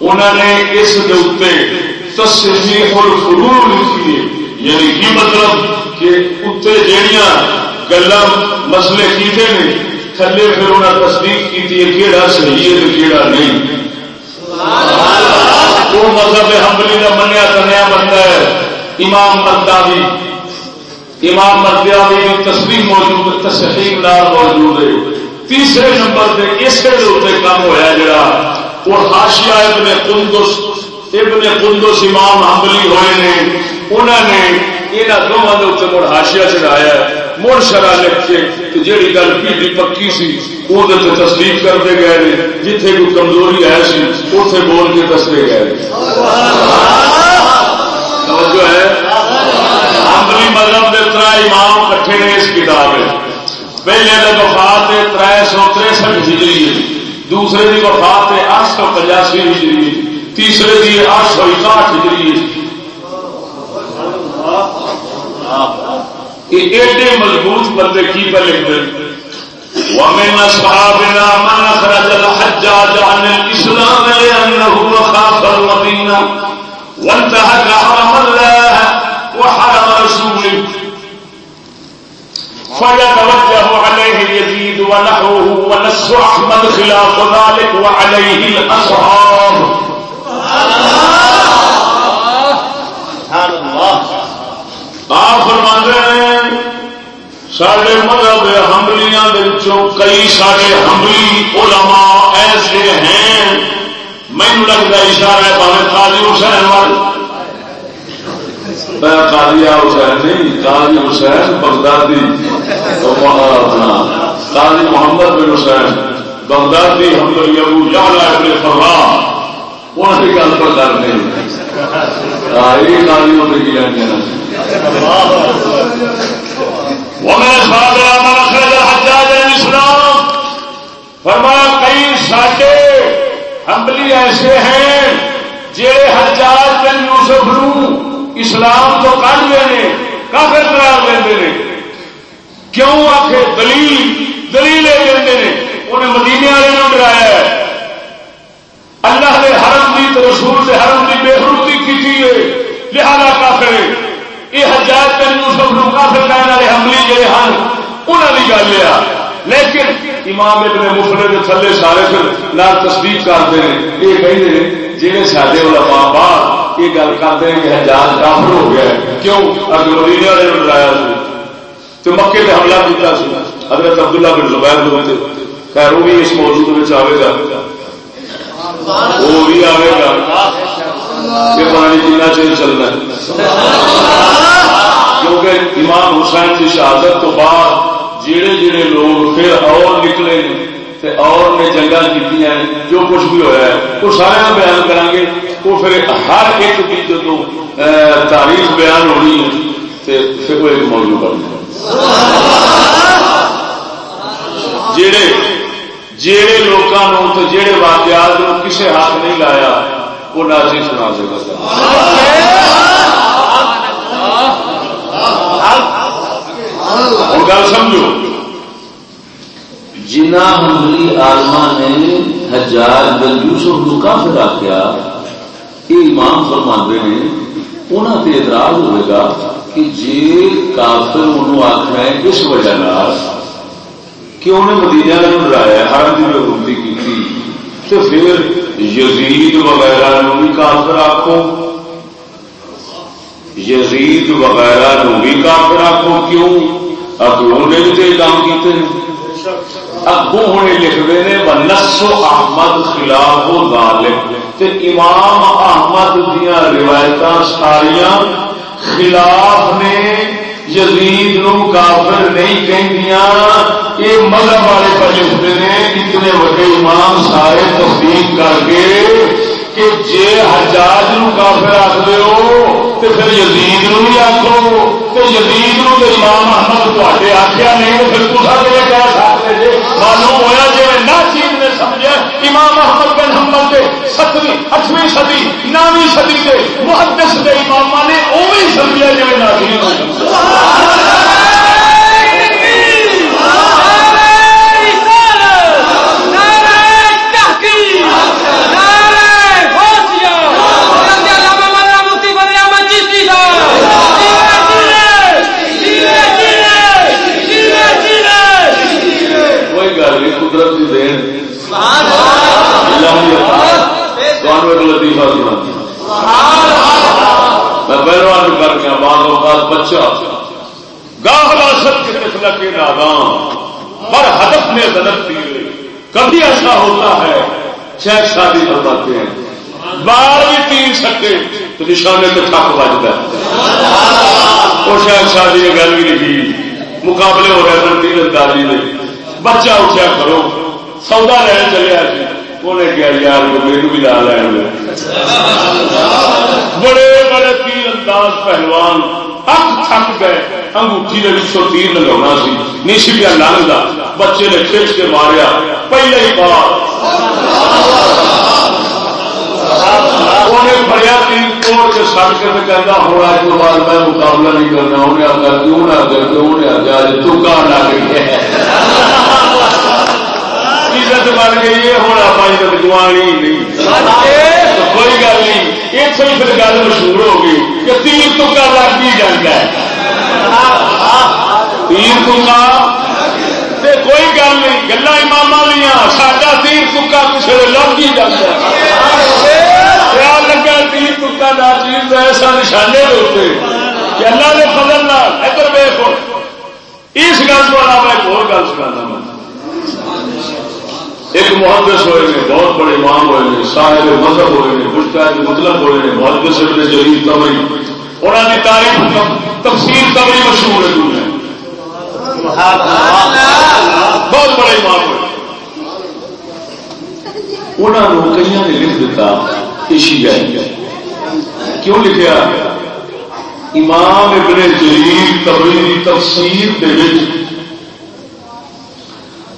انہوں نے اس دے تصدیق الفرو لکھی ہے۔ یعنی کی مطلب کہ اتنے جہیا گلا مسئلے کیتے ہیں تھلے پھر انہیں تصدیق کی کہڑا صحیح ہے کہڑا نہیں۔ وہ مذہب حملی کا منیا تنیا بنتا ہے۔ امام مرداوی امام مردیاوی کی تصویر موجود تصحیح نال موجود ہے۔ تیسرے نمبر پہ اسے کام ہوا جڑا وہ ہاشیا ابن قندس ابن قندس امام حملی ہوئے نے انہوں نے یہاں دونوں کے اتنے مڑ ہاشیا چڑھایا مڑ شرح لکھ کے جیڑی گل پیڑی پکی سی وہ تصدیق کرتے گئے جتھے کوئی کمزوری ہے سی اتے بول کے دستے گئے۔ دوسرے کی وفات اٹھ سو پچاسی ہجری تیسرے کی اٹھ سو اکاٹھ ہجری ایڈے مضبوط بندے کی پہ لکھتے ومن اصحابنا من اخرج الحجاج عن الاسلام لانه خاف المدينه وانتهك حرم الله وحرم رسوله۔ فيتوجه عليه ونحوه ونس احمد خلاف ذلك وعليه الاصحاب آپ فرما ہیں سارے مذہب حملیاں کئی سارے حملی علماء ایسے ہیں۔ مینو لگتا اشارہ ہے پاوے قاضی حسین وال۔ قاضی حسین نہیں، قاضی حسین بغدادی۔ اپنا قاضی محمد بن حسین، بغدادی حمل ابو جالا ابن فرمان انہوں کی گل پر کرتے ہیں؟ یہ قاضی ہوتے کی لیں گے فرمایا، کئی ساڈے حملی ایسے ہیں جہے حجاج بن یوسف نو اسلام تو کٹ دے کافر قرار دے کیوں؟ آخ دلیل دلیل دے انہیں مدینے والے ڈرایا ہے۔ اللہ نے حرم کی رسول سے حرم کی بے حرمتی کی لہذا کافر یہ حجاج بن یوسف نو کافر کہنے والے حملی جڑے ہیں انہوں کی گل ہے۔ لیکن امام ابن مفلے کے تھلے سارے پھر نال تصدیق کرتے ہیں۔ یہ کہتے ہیں جہے سارے علماء بعد یہ گل کرتے ہیں کہ حجاج کافر ہو گیا ہے۔ کیوں؟ اگر مدینے والے نے ڈرایا تو۔ مکے سے حملہ کیا حضرت عبداللہ بن زبیر جو تھے خیر وہ بھی اس موضوع میں آئے گا۔ وہ بھی آئے گا کہ پانی کتنا چیر چلنا ہے۔ کیونکہ امام حسین کی شہادت تو بعد جڑے جڑے لوگ پھر اور نکلے اور نے جنگل کی جو کچھ بھی ہوا ہے، وہ سارے بیان کریں گے وہ پھر ہر ایک کی جب تاریخ بیان ہونی ہے پھر وہ ایک موضوع بن جائے جڑے جڑے لوگوں تو جڑے واقعات کو کسے ہاتھ نہیں لایا وہ نازی سنا دے گا گل سمجھو۔ جنا حملی آلما نے ہزار بن یوسف نو کافر آخیا یہ امام فرما نے انہوں سے اعتراض ہوئے گا کہ جی کافر انہوں آخنا ہے، اس وجہ کہ انہیں مدینہ نے ڈرایا ہر دن حکومتی کی تو پھر یزید وغیرہ نو بھی کافر آخو یزید وغیرہ نو بھی کافر آخو کیوں؟ اب انہوں نے بھی تو کام کیتے ہیں۔ اگوں ہوں لکھتے ہیں نسو احمد خلاف ظالم تے امام احمد دیا روایت ساریا خلاف نے یزید نو کافر نہیں کہندیاں، یہ مذہب والے پر لکھتے ہیں، اتنے وڈے امام سارے تصدیق کر کے کہ جے حجاج نو کافر آخ ہو تو پھر یزید نو بھی آخو تو یزید نو تو امام احمد تے آخیا نہیں تو پھر تصا کہہ سکتے جی معلوم ہوا جی نہ چیز نے سمجھا امام احمد بن حمد کے ستویں اٹھویں صدی، نویں صدی کے محدث کے امام نے وہ سمجھا جائے نازی لطیفہ میں پہلوان کر کے بعض اوقات بچہ گاہ واسط کے طفل کے نادام پر ہدف میں غلط تھی کبھی ایسا ہوتا ہے شاید شادی فرماتے ہیں بار بھی تین سکے تو نشانے میں تھک بجتا ہے وہ شاید شادی گل بھی لکھی مقابلے ہو رہے ہیں، تین اندازی میں۔ بچہ اٹھا کرو، سودا لین چلیا انہیں کیا یار میرے بھی لا لین بڑے بڑے تیر انداز پہلوان اک تھک گئے۔ انگوٹھی کے پچھوں تیر لگا سی۔ نیشی پیا لنگا بچے نے کھچ کے ماریا۔ پہلے ہی بار۔ بڑیا تین توڑ کے سڑ کے کہنا ہوں آج کے بعد میں مقابلہ نہیں کرنا، انہیں کیوں نہ کر کے انہیں آگے تو کہاں گئی عزت بن گئی ہے ہوں آپ عزت گوانی نہیں۔ کوئی گل نہیں۔ یہ سے پھر گل مشہور ہو گئی کہ تیر تکا لگ ہی جاتا ہے۔ تیر تکا؟ کوئی گل نہیں۔ گلا امام لیا ساڈا تیر تکا کسی لگ ہی جاتا ہے۔ خیال لگا تیر تکا نہ چیز ایسا نشانے ہوتے کہ اللہ نے فضل نہ ادھر ویخ اس گل کو علاوہ ایک اور گل سکھانا میں۔ ایک محدث ہوئے نے، بہت بڑے امام ہوئے نے، صاحب مذہب ہوئے نے مشتاق مطلب ہوئے نے محدث ابن جلیل تبری انہوں نے تاریخ تفسیر تبری مشہور ہے دنیا بہت بڑے امام ہوئے۔ انہوں نے کئی نے لکھ دیتا ایشیا کیوں لکھا امام ابن جلیل تبری تفسیر کے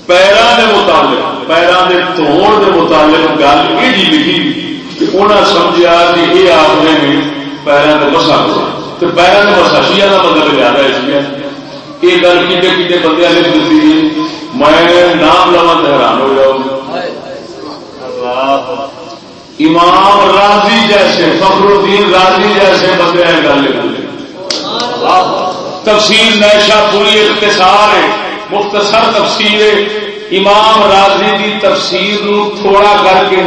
پیروں کے متعلق۔ پیروں کے توڑ کے متعلق گل یہ لکھی کہ انہیں سمجھا کہ یہ آپ نے پیروں کے مسا تو پیروں کے مسا شیا کا مطلب زیادہ ہے یہ گل کھے کھے بندے لکھ دیتی ہے میں نام لوا تو حیران ہو جاؤں امام راضی جیسے فخر الدین راضی جیسے بندے گل لکھ تفصیل نیشا پوری اختصار ہے مختصر تفسیر امام راضی کی تفسیر نو تھوڑا کر کے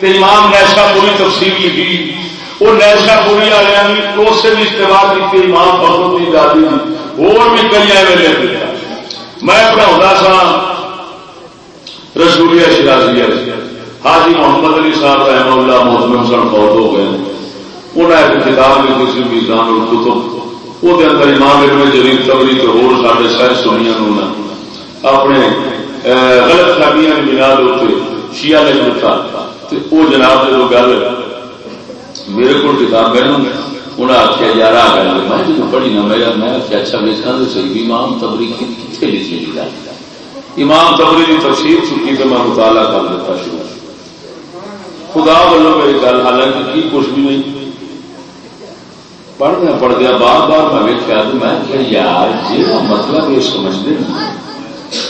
تے امام نیشا پوری تفسیر لکھی۔ وہ نیشا پوری والے اس سے بھی استعمال کی امام فخر کی دادی اور بھی کئی ایویں لے میں پڑھا سا رسولیا شرازی حاجی محمد علی صاحب رحم اللہ محمد سن فوت ہو گئے۔ انہیں ایک کتاب لکھی سی میزان الکتب وہ اندر امام ابن جلیل تبری تو اور سارے سہ سنیا اپنے غلط فہمیاں بنا دے شیا نے لکھا وہ جناب جب گل، میرے کو کتاب پہنوں انہیں آخیا یار آ میں جب پڑھی نہ میرا میں آخیا اچھا ویسا تو صحیح امام تبری کتنے لکھی گل امام تبری کی تفصیل چکی تو میں مطالعہ کر دیتا شروع۔ خدا والوں میری گل، حالانکہ کی کچھ بھی نہیں۔ پڑھنا پڑھ گیا بار بار میں ویکیا تو میں یار جی مطلب یہ سمجھتے نہیں۔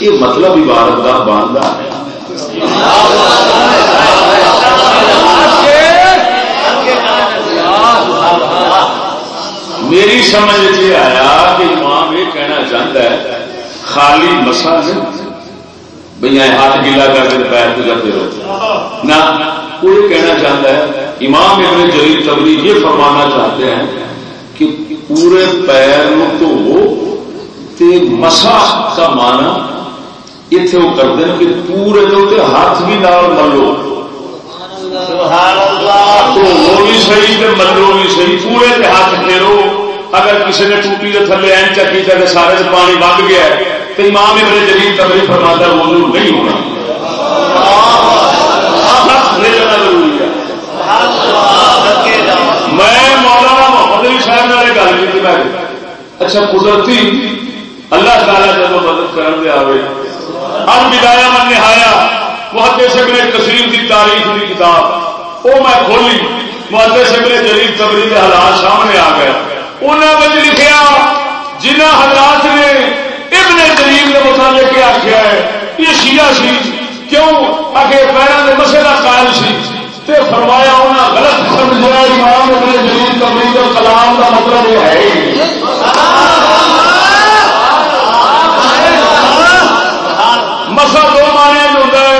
یہ مطلب عبارت کا باندھا ہے۔ میری سمجھ یہ آیا کہ امام یہ کہنا چاہتا ہے، خالی مسا بھائی ہاتھ گیلا کر کے پیر کو کرتے رہو نہ، وہ یہ کہنا چاہتا ہے، امام ابن جلیل تبری یہ فرمانا چاہتے ہیں کہ پورے پیر تو مسا کا معنی اتنے وہ کرتے ہیں کہ پورے دے ہاتھ بھی نال ملو وہ بھی صحیح تو ملو بھی صحیح پورے دے ہاتھ پھیرو اگر کسی نے ٹوٹی کے تھلے این چکی تھے سارے سے پانی بگ گیا تو امام ابن جلیل تبری فرماتا ہے وضو نہیں ہونا میں مولانا محمد علی صاحب نے گل کی اچھا قدرتی اللہ تعالیٰ جب مدد کرنے آئے اب بدایا من نہایا محدث ابن کثیر کی تاریخ کی کتاب۔ وہ میں کھولی۔ محدث ابن جلیل تبری کے حالات سامنے آ گئے۔ انہوں نے لکھیا جنہ حضرات نے ابن جلیل کے متعلق کے آخیا ہے، یہ شیعہ سی۔ کیوں؟ آگے پیروں کے مسئلہ کا قائل سی۔ تے فرمایا انہیں غلط سمجھا امام ابن جلیل تبری کا کلام کا مطلب یہ ہے مسا دو مانے ہوتا ہے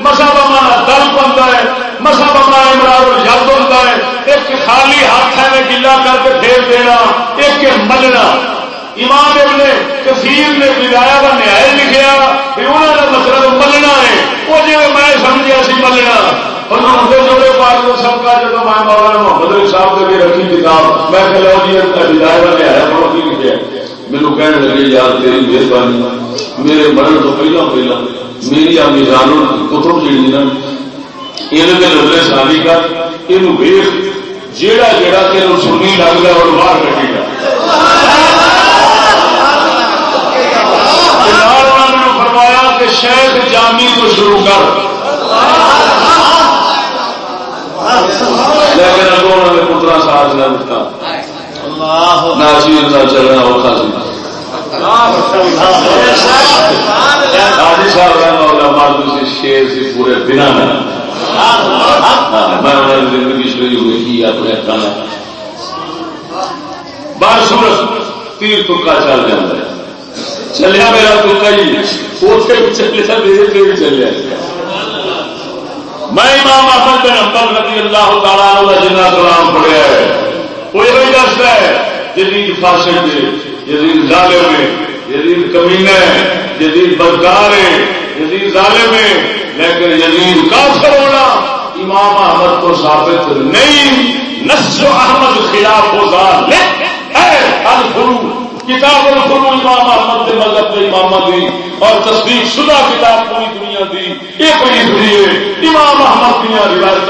مسا بمانا دل بنتا ہے مسا بمانا امراض جلد ہوتا ہے۔ ایک خالی ہاتھ ہے گلا کر کے پھیر دینا، ایک ملنا۔ امام ابن کثیر نے بلایا کا نیائے لکھیا کہ انہوں نے مطلب ملنا ہے۔ وہ جی میں سمجھا سی ملنا۔ جوڑے پاک سب کا جب میں مولانا محمد صاحب کے رکھی کتاب، میں کہ لو جی کی لکھا میرے کہنے لگے، یار تیری مہربانی، میرے مرن تو پہلا پہلا میری آ میزان کتب جیڑی نا یہ نظر ساری کا یہ ویخ جیڑا جیڑا تین سنی لگتا اور باہر کٹے گا فرمایا کہ شیخ جامی تو شروع کر۔ لیکن اگوں انہوں نے پترا ساتھ نہ اٹھتا ناچیر نہ چلنا اوکھا سی۔ حاجی صاحب رحمہ اللہ شیر سی پورے دن میں زندگی شروع ہوئی کی اپنے کھانا بار سورت تیر تکا چل جاتا ہے۔ چلیا میرا تکا ہی چلیا، میرے چلیا۔ میں امام احمد بن حنبل رضی اللہ تعالیٰ جنہ کلام پڑھیا ہے۔ وہ یہ دستا ہے، جدید فاسد جدید ظالم جدید کمینے جدید بدکار جدید ظالم لیکن جدید کافر ہونا امام احمد کو ثابت نہیں نسو احمد خلاف ہو کتاب الفرو امام احمد کے مذہب کے امام دی اور تصدیق شدہ کتاب پوری دنیا دی۔ یہ پوری ہوئی امام احمد دیا روایت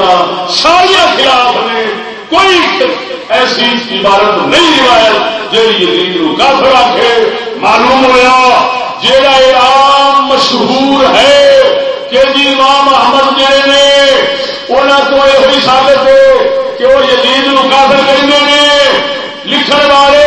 ساریا خلاف نے۔ کوئی ایسی عبارت نہیں روایت جی یزید نو کافر آخے معلوم ہوا جہاں یہ عام مشہور ہے کہ جی امام احمد جہے نے انہوں کو یہ ثابت ہے کہ وہ یزید نو کافر کہیں لکھن والے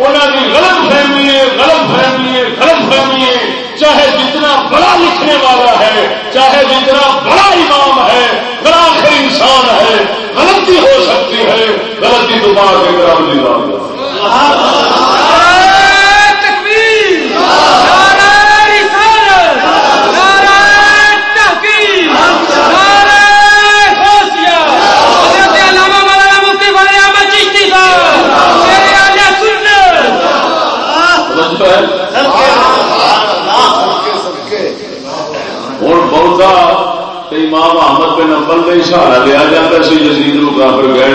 انہوں کی غلط فہمی ہے غلط فہمی ہے غلط فہمی ہے چاہے جتنا بڑا لکھنے والا ہے چاہے جتنا بڑا امام ہے بڑا انسان ہے غلطی ہو سکتی ہے غلطی تو بات ہے امام احمد بن امبل کا سہارا لیا جاتا سی جزید نو کافر گئے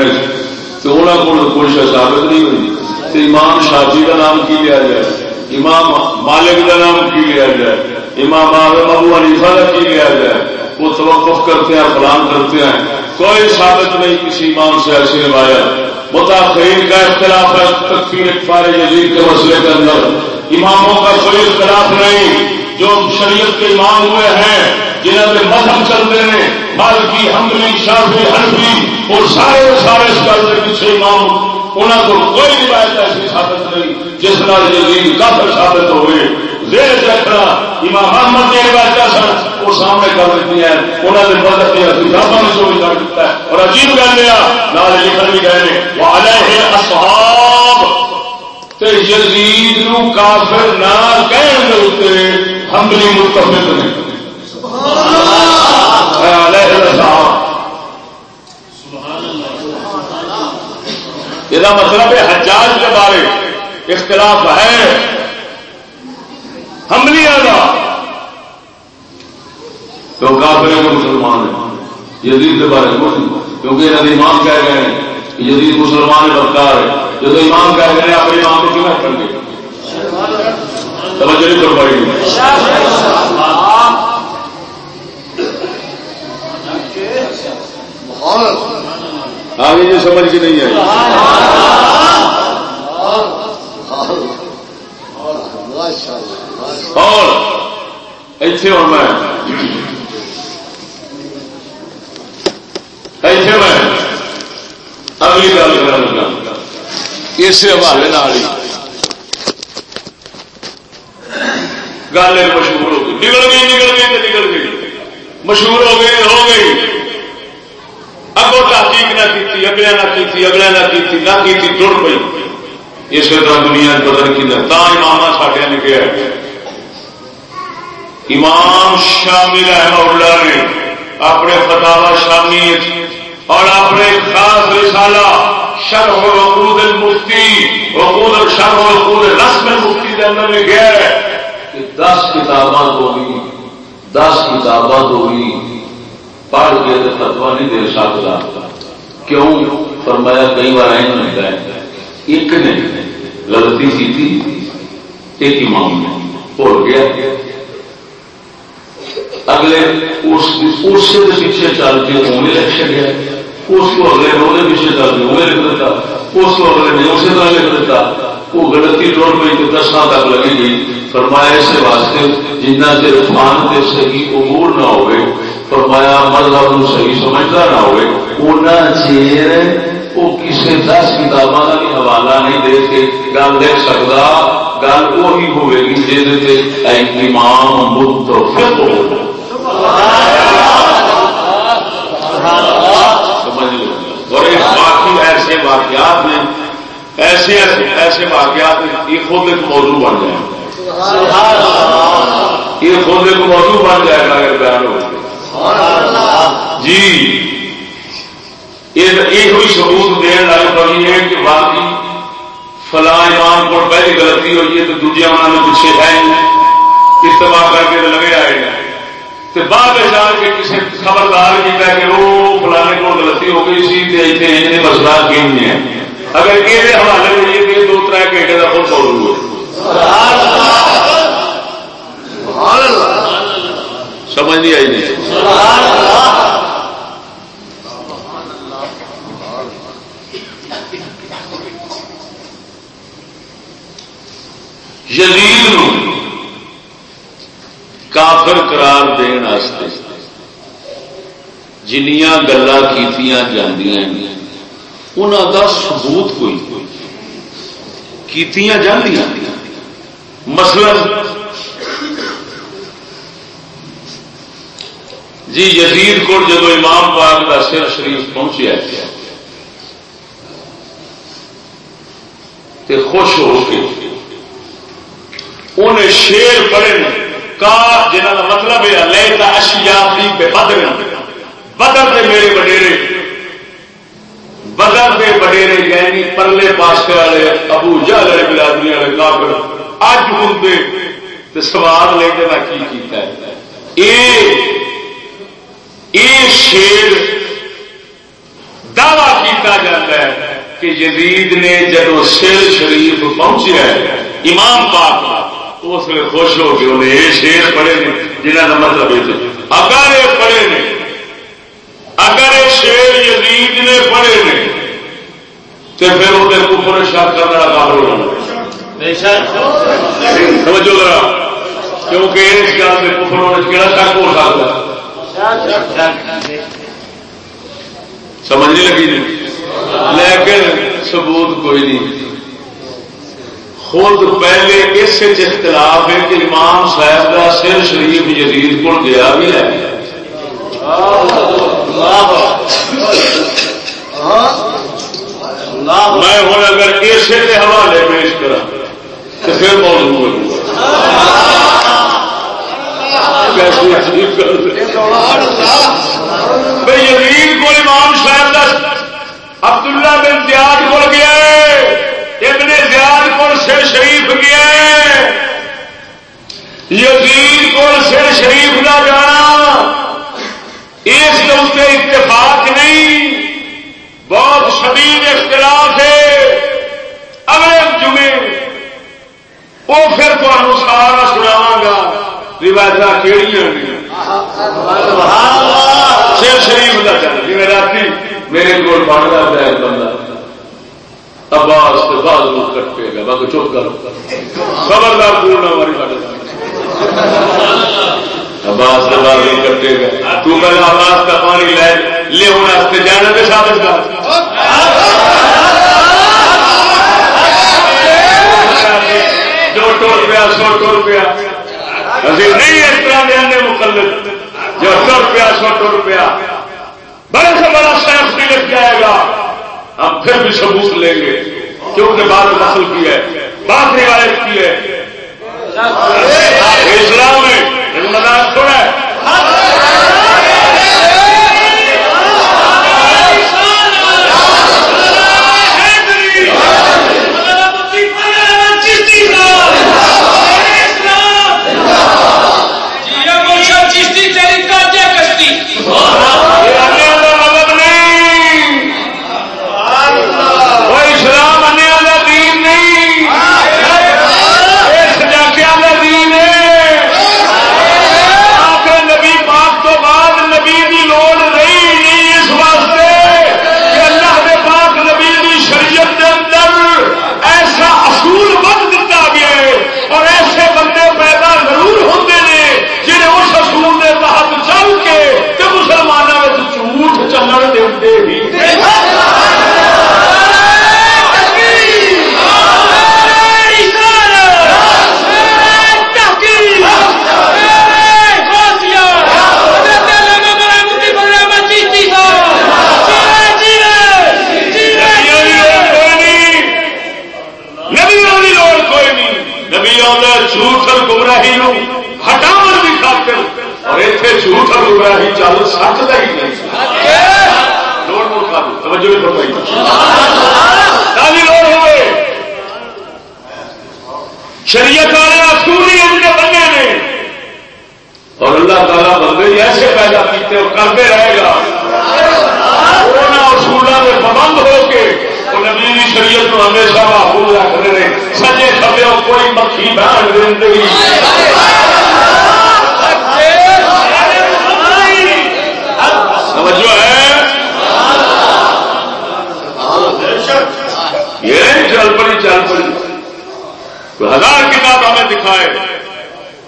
تو انہوں کو کچھ ثابت نہیں ہوئی۔ تو امام شافی کا نام کی لیا جائے، امام مالک کا نام کی لیا جائے، امام آغم ابو حنیفہ کا کی لیا جائے۔ وہ توقف کرتے ہیں، فلان کرتے ہیں۔ کوئی ثابت نہیں کسی امام سے ایسی روایت متاثرین کا اختلاف ہے، تکفیر اکفار جزید کے مسئلے کے اندر۔ اماموں کا کوئی اختلاف نہیں۔ جو شریعت کے امام ہوئے ہیں جنہوں نے مذہب چلتے ہیں، مالکی حملی شافی ہنفی اور سارے سارے اس گل کے پیچھے امام انہوں کو کوئی روایت ایسی ثابت نہیں جس نال یزید کافر ثابت ہوئے۔ زیر رکھنا امام نے روایت سن، وہ سامنے کر دیتی ہیں۔ انہوں نے مذہب کی کتابوں نے جو کر دیتا ہے۔ اور عجیب کر نال لکھن بھی گئے وہ اصحاب تے یزید نو کافر نہ کہن دے حملی متفق نہیں یہ مطلب ہے حجاج کے بارے اختلاف ہے۔ حملیاں کا کافر ہے مسلمان ہے یزید کے بارے میں کیونکہ یہاں امام کہہ گئے ہیں یزید مسلمان برکار ہے۔ جب امام کہہ گئے ہیں، اپنے امام کو کیوں کر گے توجہ نہیں کر پائی آگے یہ سمجھ کی نہیں آئی۔ اور ایسے اور میں۔ ایسے میں۔ اگلی گل کر لگا اسی حوالے گل مشہور ہو گئی۔ نکل گئی نکل گئی تو نکل گئی۔ مشہور ہو گئی ہو گئی۔ اگو تحقیق نہ کی اگلے نہ کی اگلے نہ کی نہ کی تر پی اس طرح دنیا بدل کی تا امام ساڈیا نے کہا امام شامی رحمہ اللہ نے اپنے فتوا شامی اور اپنے خاص رسالہ شرح وقود المفتی، وقود شرح وقود رسم المفتی کے اندر نے کہا ہے کہ دس کتاباں تو ہوئی دس کتاباں تو ہوئی پڑھ کے تو فتوا نہیں دے سکتا کیوں؟ فرمایا کئی بار این لگتا ہے ایک نے غلطی کی تھی، ایک امام نے۔ بھول گیا۔ اگلے اس سے پیچھے چل کے انہیں لکھ چڑیا اس کو اگلے وہ پیچھے چل کے انہیں لکھ دیتا اس کو اگلے نے اسی طرح لکھ دیتا وہ غلطی ٹوٹ گئی تو دس سال تک لگی گئی فرمایا اس واسطے جنہ چر فان کے صحیح عبور نہ ہوئے فرمایا مذہب صحیح سمجھتا نہ ہوئے اُنہ چیر وہ کسی دس کتابوں کا بھی حوالہ نہیں دے کے گل دیکھ سکتا گل وہی ہوئے گی جی امام متفق ہو۔ باقی ایسے واقعات میں، ایسے ایسے ایسے واقعات میں یہ خود ایک موضوع بن جائے۔ یہ خود ایک موضوع بن جائے گا اگر بیان ہو۔ جی یہ ہوئی دین لگ پڑی ہے کہ باقی فلاں امام کو پہلی غلطی ہوئی ہے تو دوجے امام میں پیچھے ہے اتفاق کر کے لگے آئے گا بعد جا کے کسی خبردار کیا کہ وہ فلانے کو غلطی ہو گئی سی اتنے مسئلہ کیوں ہے اگر یہ حوالے ہوئی کہ دو تر گھنٹے کا فل فور ہوئے سمجھ نہیں آئی نہیں۔ یزید کافر قرار دین جنیا گلا کا ثبوت کوئی۔ کی مثلا جی یزید کو جب امام پاک کا سر شریف پہنچیا خوش ہو کے انہیں شیر پڑے کا جنہ کا مطلب ہے لے کا اشیا بے بدر۔ بدر دے میرے وڈیرے۔ بدر دے وڈیرے یعنی پرلے پاس والے، ابو جہل والے برادری والے کافر۔ اج ہوں سوال لے کے میں کی کیتا ہے۔ اے شیر دعوی کیتا جاتا ہے کہ یزید نے جب سر شریف پہنچیا ہے امام پاک اس لیے خوش ہو کے انہیں یہ شیر پڑے نے جنہوں کا مطلب یہ اگر یہ پڑھے نے اگر یہ شیر یزید نے پڑھے نے تو پھر وہ کفر کرنے والا کام ہو سمجھو ذرا کیونکہ اس گل میں کفر ہونے کہڑا شک ہو سکتا سمجھ نہیں لگی نہیں لیکن ثبوت کوئی نہیں۔ خود پہلے اس اختلاف ہے کہ امام صاحب کا سر شریف یزید کو گیا بھی ہے۔ میں ہوں اگر اسے کے حوالے پیش کرا تو پھر موضوع کیسی یزید کو امام شاید دس عبداللہ بن زیاد کو گیا ابن زیاد کو سے شریف گیا ہے۔ یزید کو سے شریف کا جانا۔ اس کے اتفاق نہیں۔ بہت شدید اختلاف ہے۔ اگلے جمعے وہ پھر تمہوں سارا سناواں گا۔ روایت کہڑی شیر شریف کا چل جی رات میرے کو پڑھتا پیا بندہ عباس کے بعد لوگ کٹے گا باقی چپ کرو خبردار پورنا ہماری عباس کے بعد لوگ کٹے گا۔ تو پہلے عباس کا پانی لے لے ہونے جانے کے ثابت کر۔ ٹر پیا سو ٹر پیا ابھی نہیں اس طرح دے مقلد. جو ٹر پیا سو ٹر پیا بڑے سے بڑا شیف بھی لگ جائے گا. ہم پھر بھی ثبوت لیں گے کیونکہ بات نسل کی ہے بات روایت کی ہے۔ اسلام میں مدار تھوڑا ہے۔ کیتے رہے گا۔ اصولوں میں پابند ہو کے وہ نبی شریعت کو ہمیشہ محفوظ رکھتے ہیں سجے سبے کوئی مکھی بہن زندگی توجہ ہے؟ یہ چل پڑی چل پڑی۔ ہزار کتاب ہمیں دکھائے۔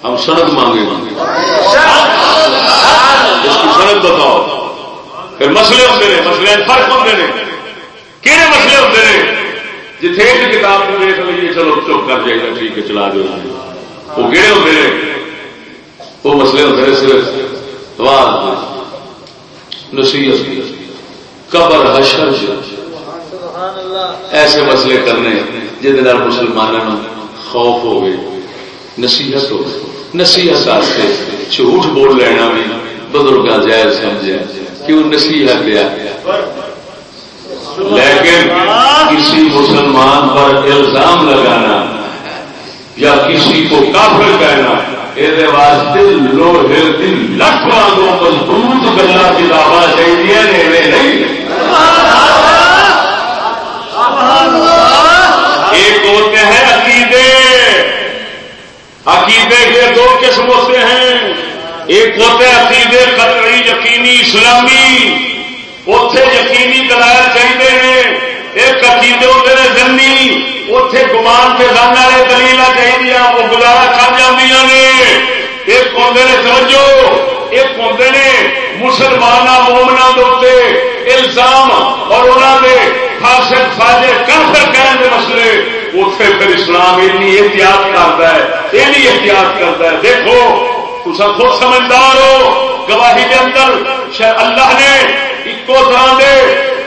ہم سڑک مانگے۔ اس کی بتاؤ۔ پھر مسئلے ہوتے ہیں مسئلے فرق ہوتے ہیں کہڑے مسئلے ہوتے ہیں جتنے ایک کتاب کو دیکھ لیجیے چلو چپ کر جائے گا، ٹھیک ہے، چلا دو وہ کہڑے ہوتے ہیں وہ مسئلے ہوتے ہیں صرف نصیحت قبر، حشر۔ ایسے مسئلے کرنے جن مسلمانوں خوف ہو گئے نصیحت ہو نصیحت آستے جھوٹ بول لینا بھی۔ بزرگ جائز سمجھا کہ وہ نصیحت لیا لیکن کسی مسلمان پر الزام لگانا یا کسی کو کافر کہنا یہ واسطے لوہے دن لکھ وانگوں مضبوط گلا کی چاہیے نہیں۔ ایک ہوتے ہیں عقیدے۔ عقیدے کے دو قسم ہوتے ہیں۔ ایک ہوتے عقیدے قطعی یقینی، اسلامی۔ اتے یقینی دلائل چاہیے ایک عقیدے ہوتے ہیں زمین اتے گمان کے رن والے دلیل چاہیے وہ گزارا کر جاندیاں نے۔ ایک ہوتے نے، توجہ۔ ایک ہوتے نے مسلمان مومنا دے الزام اور انہوں نے فاسد فاجر کافر کہنے کے مسئلے۔ اتنے پھر اسلام اینی احتیاط کرتا ہے، اینی احتیاط کرتا ہے۔ دیکھو تصا خود سمجھدار ہو، گواہی کے اندر شاید اللہ نے ایکو طرح دے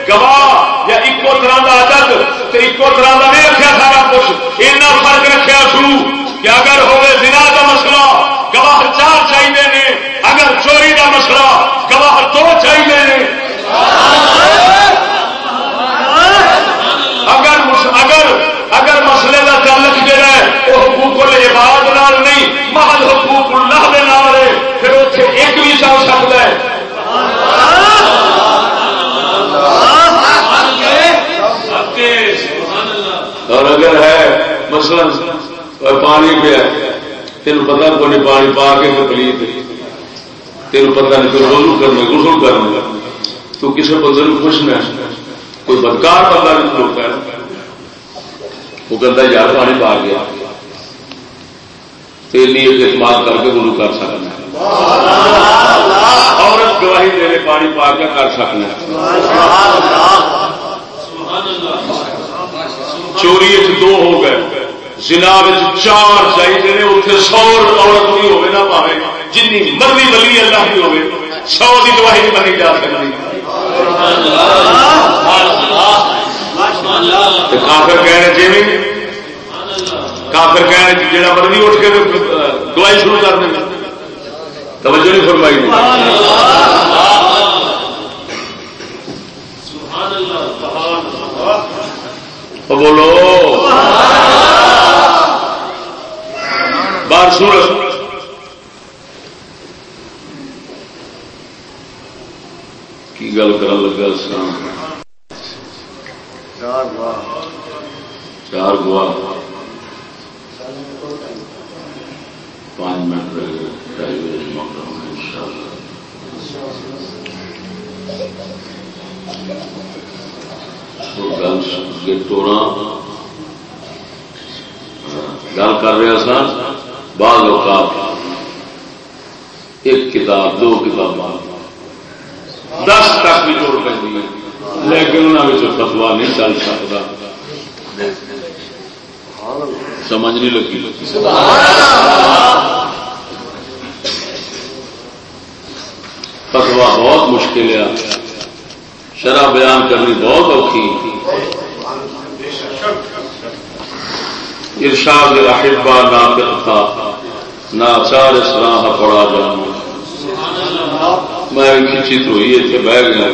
گواہ یا ایکو طرح کا عدد تو ایکو طرح کا نہیں رکھا سارا کچھ۔ ایسا فرق رکھا سو کہ اگر ہوئے زنا کا مسئلہ، گواہ چار چاہیے اگر چوری کا مسئلہ گواہ دو چاہیے مثلا پانی رہا تین پتا کو نہیں پانی پا کے پلیت۔ تین پتا نہیں روزو کرنا گسل کرنا تو کسی بندے خوش نہ کوئی بدکار بندہ بھی کھلوتا ہے وہ کہتا یار پانی پا گیا تیل نہیں اعتماد کر کے گلو کر سکنا عورت گواہی دے پانی پا کے کر سکنا چوری دو ہو گئے۔ سنا چار چاہیے اتنے سو عورت بھی ہوگی نہ پاوے جن مرضی بلی اللہ بھی ہوگی سو کی گواہی نہیں بنی جا سکتی کافر کہہ رہے جی کافر کہہ رہے جہاں مرضی اٹھ کے گواہی شروع کر دیں توجہ نہیں فرمائی بولو بار سورت کی گل کر لگا چار گواہ۔ پانچ منٹ رہے ان شاء اللہ توڑا گل کر رہا سا بعض اوقات ایک کتاب، دو کتاب دس تک بھی جوڑ پہ لیکن انہوں فتوا نہیں چل سکتا۔ سمجھ نہیں لگی۔ فتوا بہت مشکل ہے۔ شرح بیان کرنی بہت اوکھی۔ ارشاد احبا ناطق تھا۔ ناچار اسلام پڑا جانا میں کھچت ہوئی اتنے بہ گیا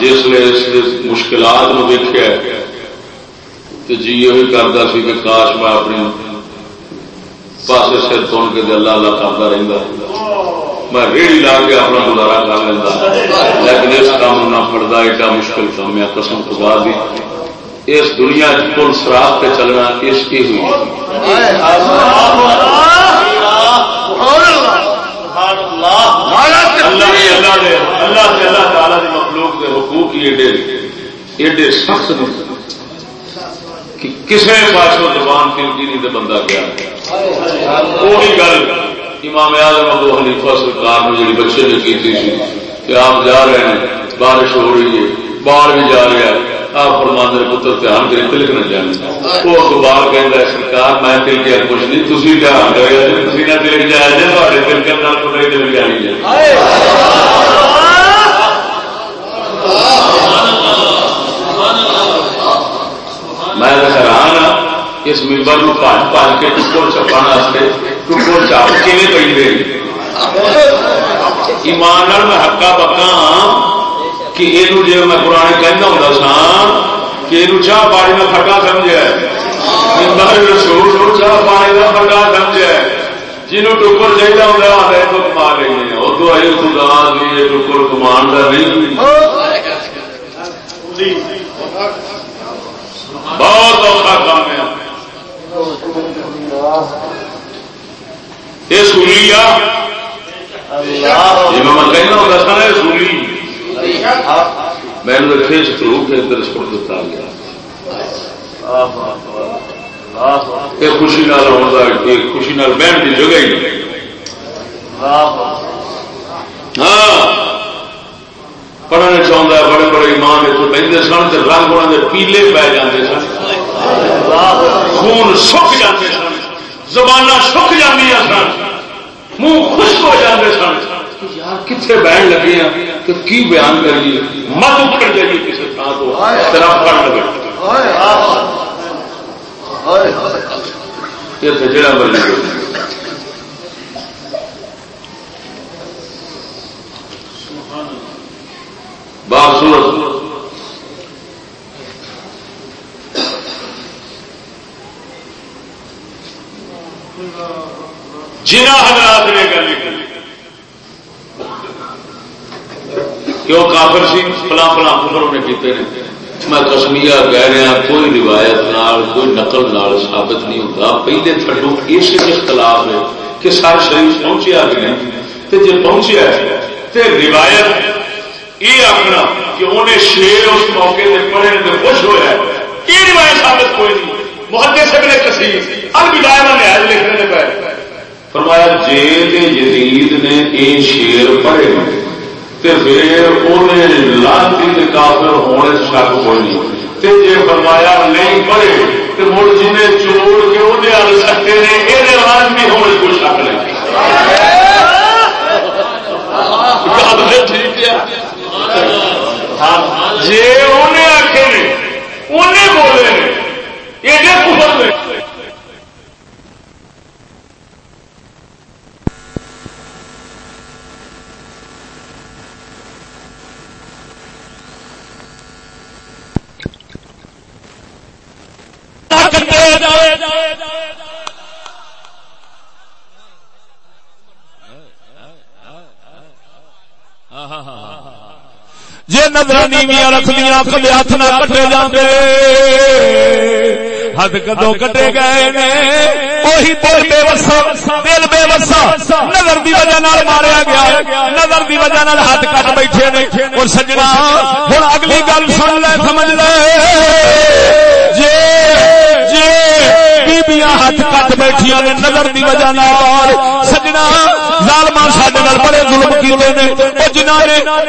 جس نے اس مشکلات میں دیکھا تو جی یہ کرتا سی کہ کاش میں اپنی پاس سر تن کے اللہ اللہ کرتا رہتا میں ریڑھی لا کے اپنا گزارا کر لینا لیکن اس کام نہ پڑتا ایڈا مشکل کام ہے، قسم خدا دی۔ اس دنیا پل سراپ پہ چلنا اس کی ہوئی۔ اللہ تعالی مخلوق کے حقوق ایڈے سخت کسی پاس زبان کلکی نہیں تو بندہ گیا۔ وہی گل امام اعظم ابو سرکار نے جی بچے نے کی تھی کہ آپ جا رہے ہیں، بارش ہو رہی ہے، باہر بھی جا رہا ہے۔ آپ فرمان پتر، دھیان کرے تلک نہ جانے. وہ اخبار کہہ ہے، سرکار، میں تل کیا کچھ نہیں تھی دھیان کرے تھی نہ تلک جایا جائے تھے تلک نہ پتہ تلک جانی جائے. میں حیران ہاں اس ممبر کو پانچ پانچ کے ٹکڑ چپانا ٹکڑ چاپ کے پہ ایمان میں ہکا پکا ہاں کہ یہ جی میں پرانے کہنا ہوں سا کہ یہ چاہ پانی کا پھٹا سمجھا چاہ پانی کا پھٹا سمجھا جنہوں ٹکر چاہیے ہوں تو کما رہی ہیں وہ تو آئی خدا لیے ٹکر کمان کا نہیں۔ بہت اوکھا کام ہے۔ یہ سولی آ جی میں کہنا ہوں سولی میں نے کھیچ تو کے اندر چھوڑ دیتا گیا یہ خوشی نال ہوتا ہے خوشی نال بہن کی جگہ ہی نہیں۔ ہاں۔ پڑھنے چاہتا ہے، بڑے بڑے ایمان اتنے بہتے سن تو رنگ انہوں کے پیلے پی جاتے سن۔ خون سک جاتے سن زبان سک جی سن، منہ خشک ہو جاتے سن۔ یار کتنے بہن لگے ہیں؟ کہ کی بیان کریے مت اکڑ جائیے کسی تھان تو پڑ لگے۔ جڑا مرضی بات سورت۔ جنہ حضرات نے گل کہ وہ کافر سی؟ فلاں فلاں کفر نے کیتے ہیں۔ میں کسمیا کہہ رہا کوئی روایت نال، کوئی نقل نال ثابت نہیں ہوتا۔ پہلے تھڈو اس اختلاف ہے کہ سر شریف پہنچیا بھی نہیں۔ تو جی پہنچیا ہے تو روایت یہ آخنا کہ انہیں شیر اس موقع سے پڑھے تو خوش ہوا یہ روایت ثابت کوئی نہیں۔ محدے سگلے کسی الوداع میں نیاز لکھنے پہ فرمایا جی جدید نے یہ شیر پڑھے۔ پھر لانتی کافر ہونے شک نہیں۔ جی فرمایا نہیں پڑے تو مڑ جنہیں چوڑ کے وہ سکتے ہیں یہ لانتی ہونے کو شک نہیں۔ جی انہیں آخے نے انہیں بولے یہ کفر میں جی نظر نیویاں رکھ دیا کبھی ہاتھ نہ کٹے جاندے۔ ہاتھ کدو کٹے گئے نے وہی دل بے وسا، دل بے وسا۔ نظر دی وجہ نال ماریا گیا، نظر دی وجہ نال ہاتھ کٹ بیٹھے نے۔ اور سجنا ہوں اگلی گل سن لے، سمجھ لے۔ جی بیبیاں ہاتھ کٹ بیٹھیاں نے نظر دی وجہ نال۔ سجنا ظالماں ساڈے نال بڑے ظلم کیتے نے۔ او جنہاں نے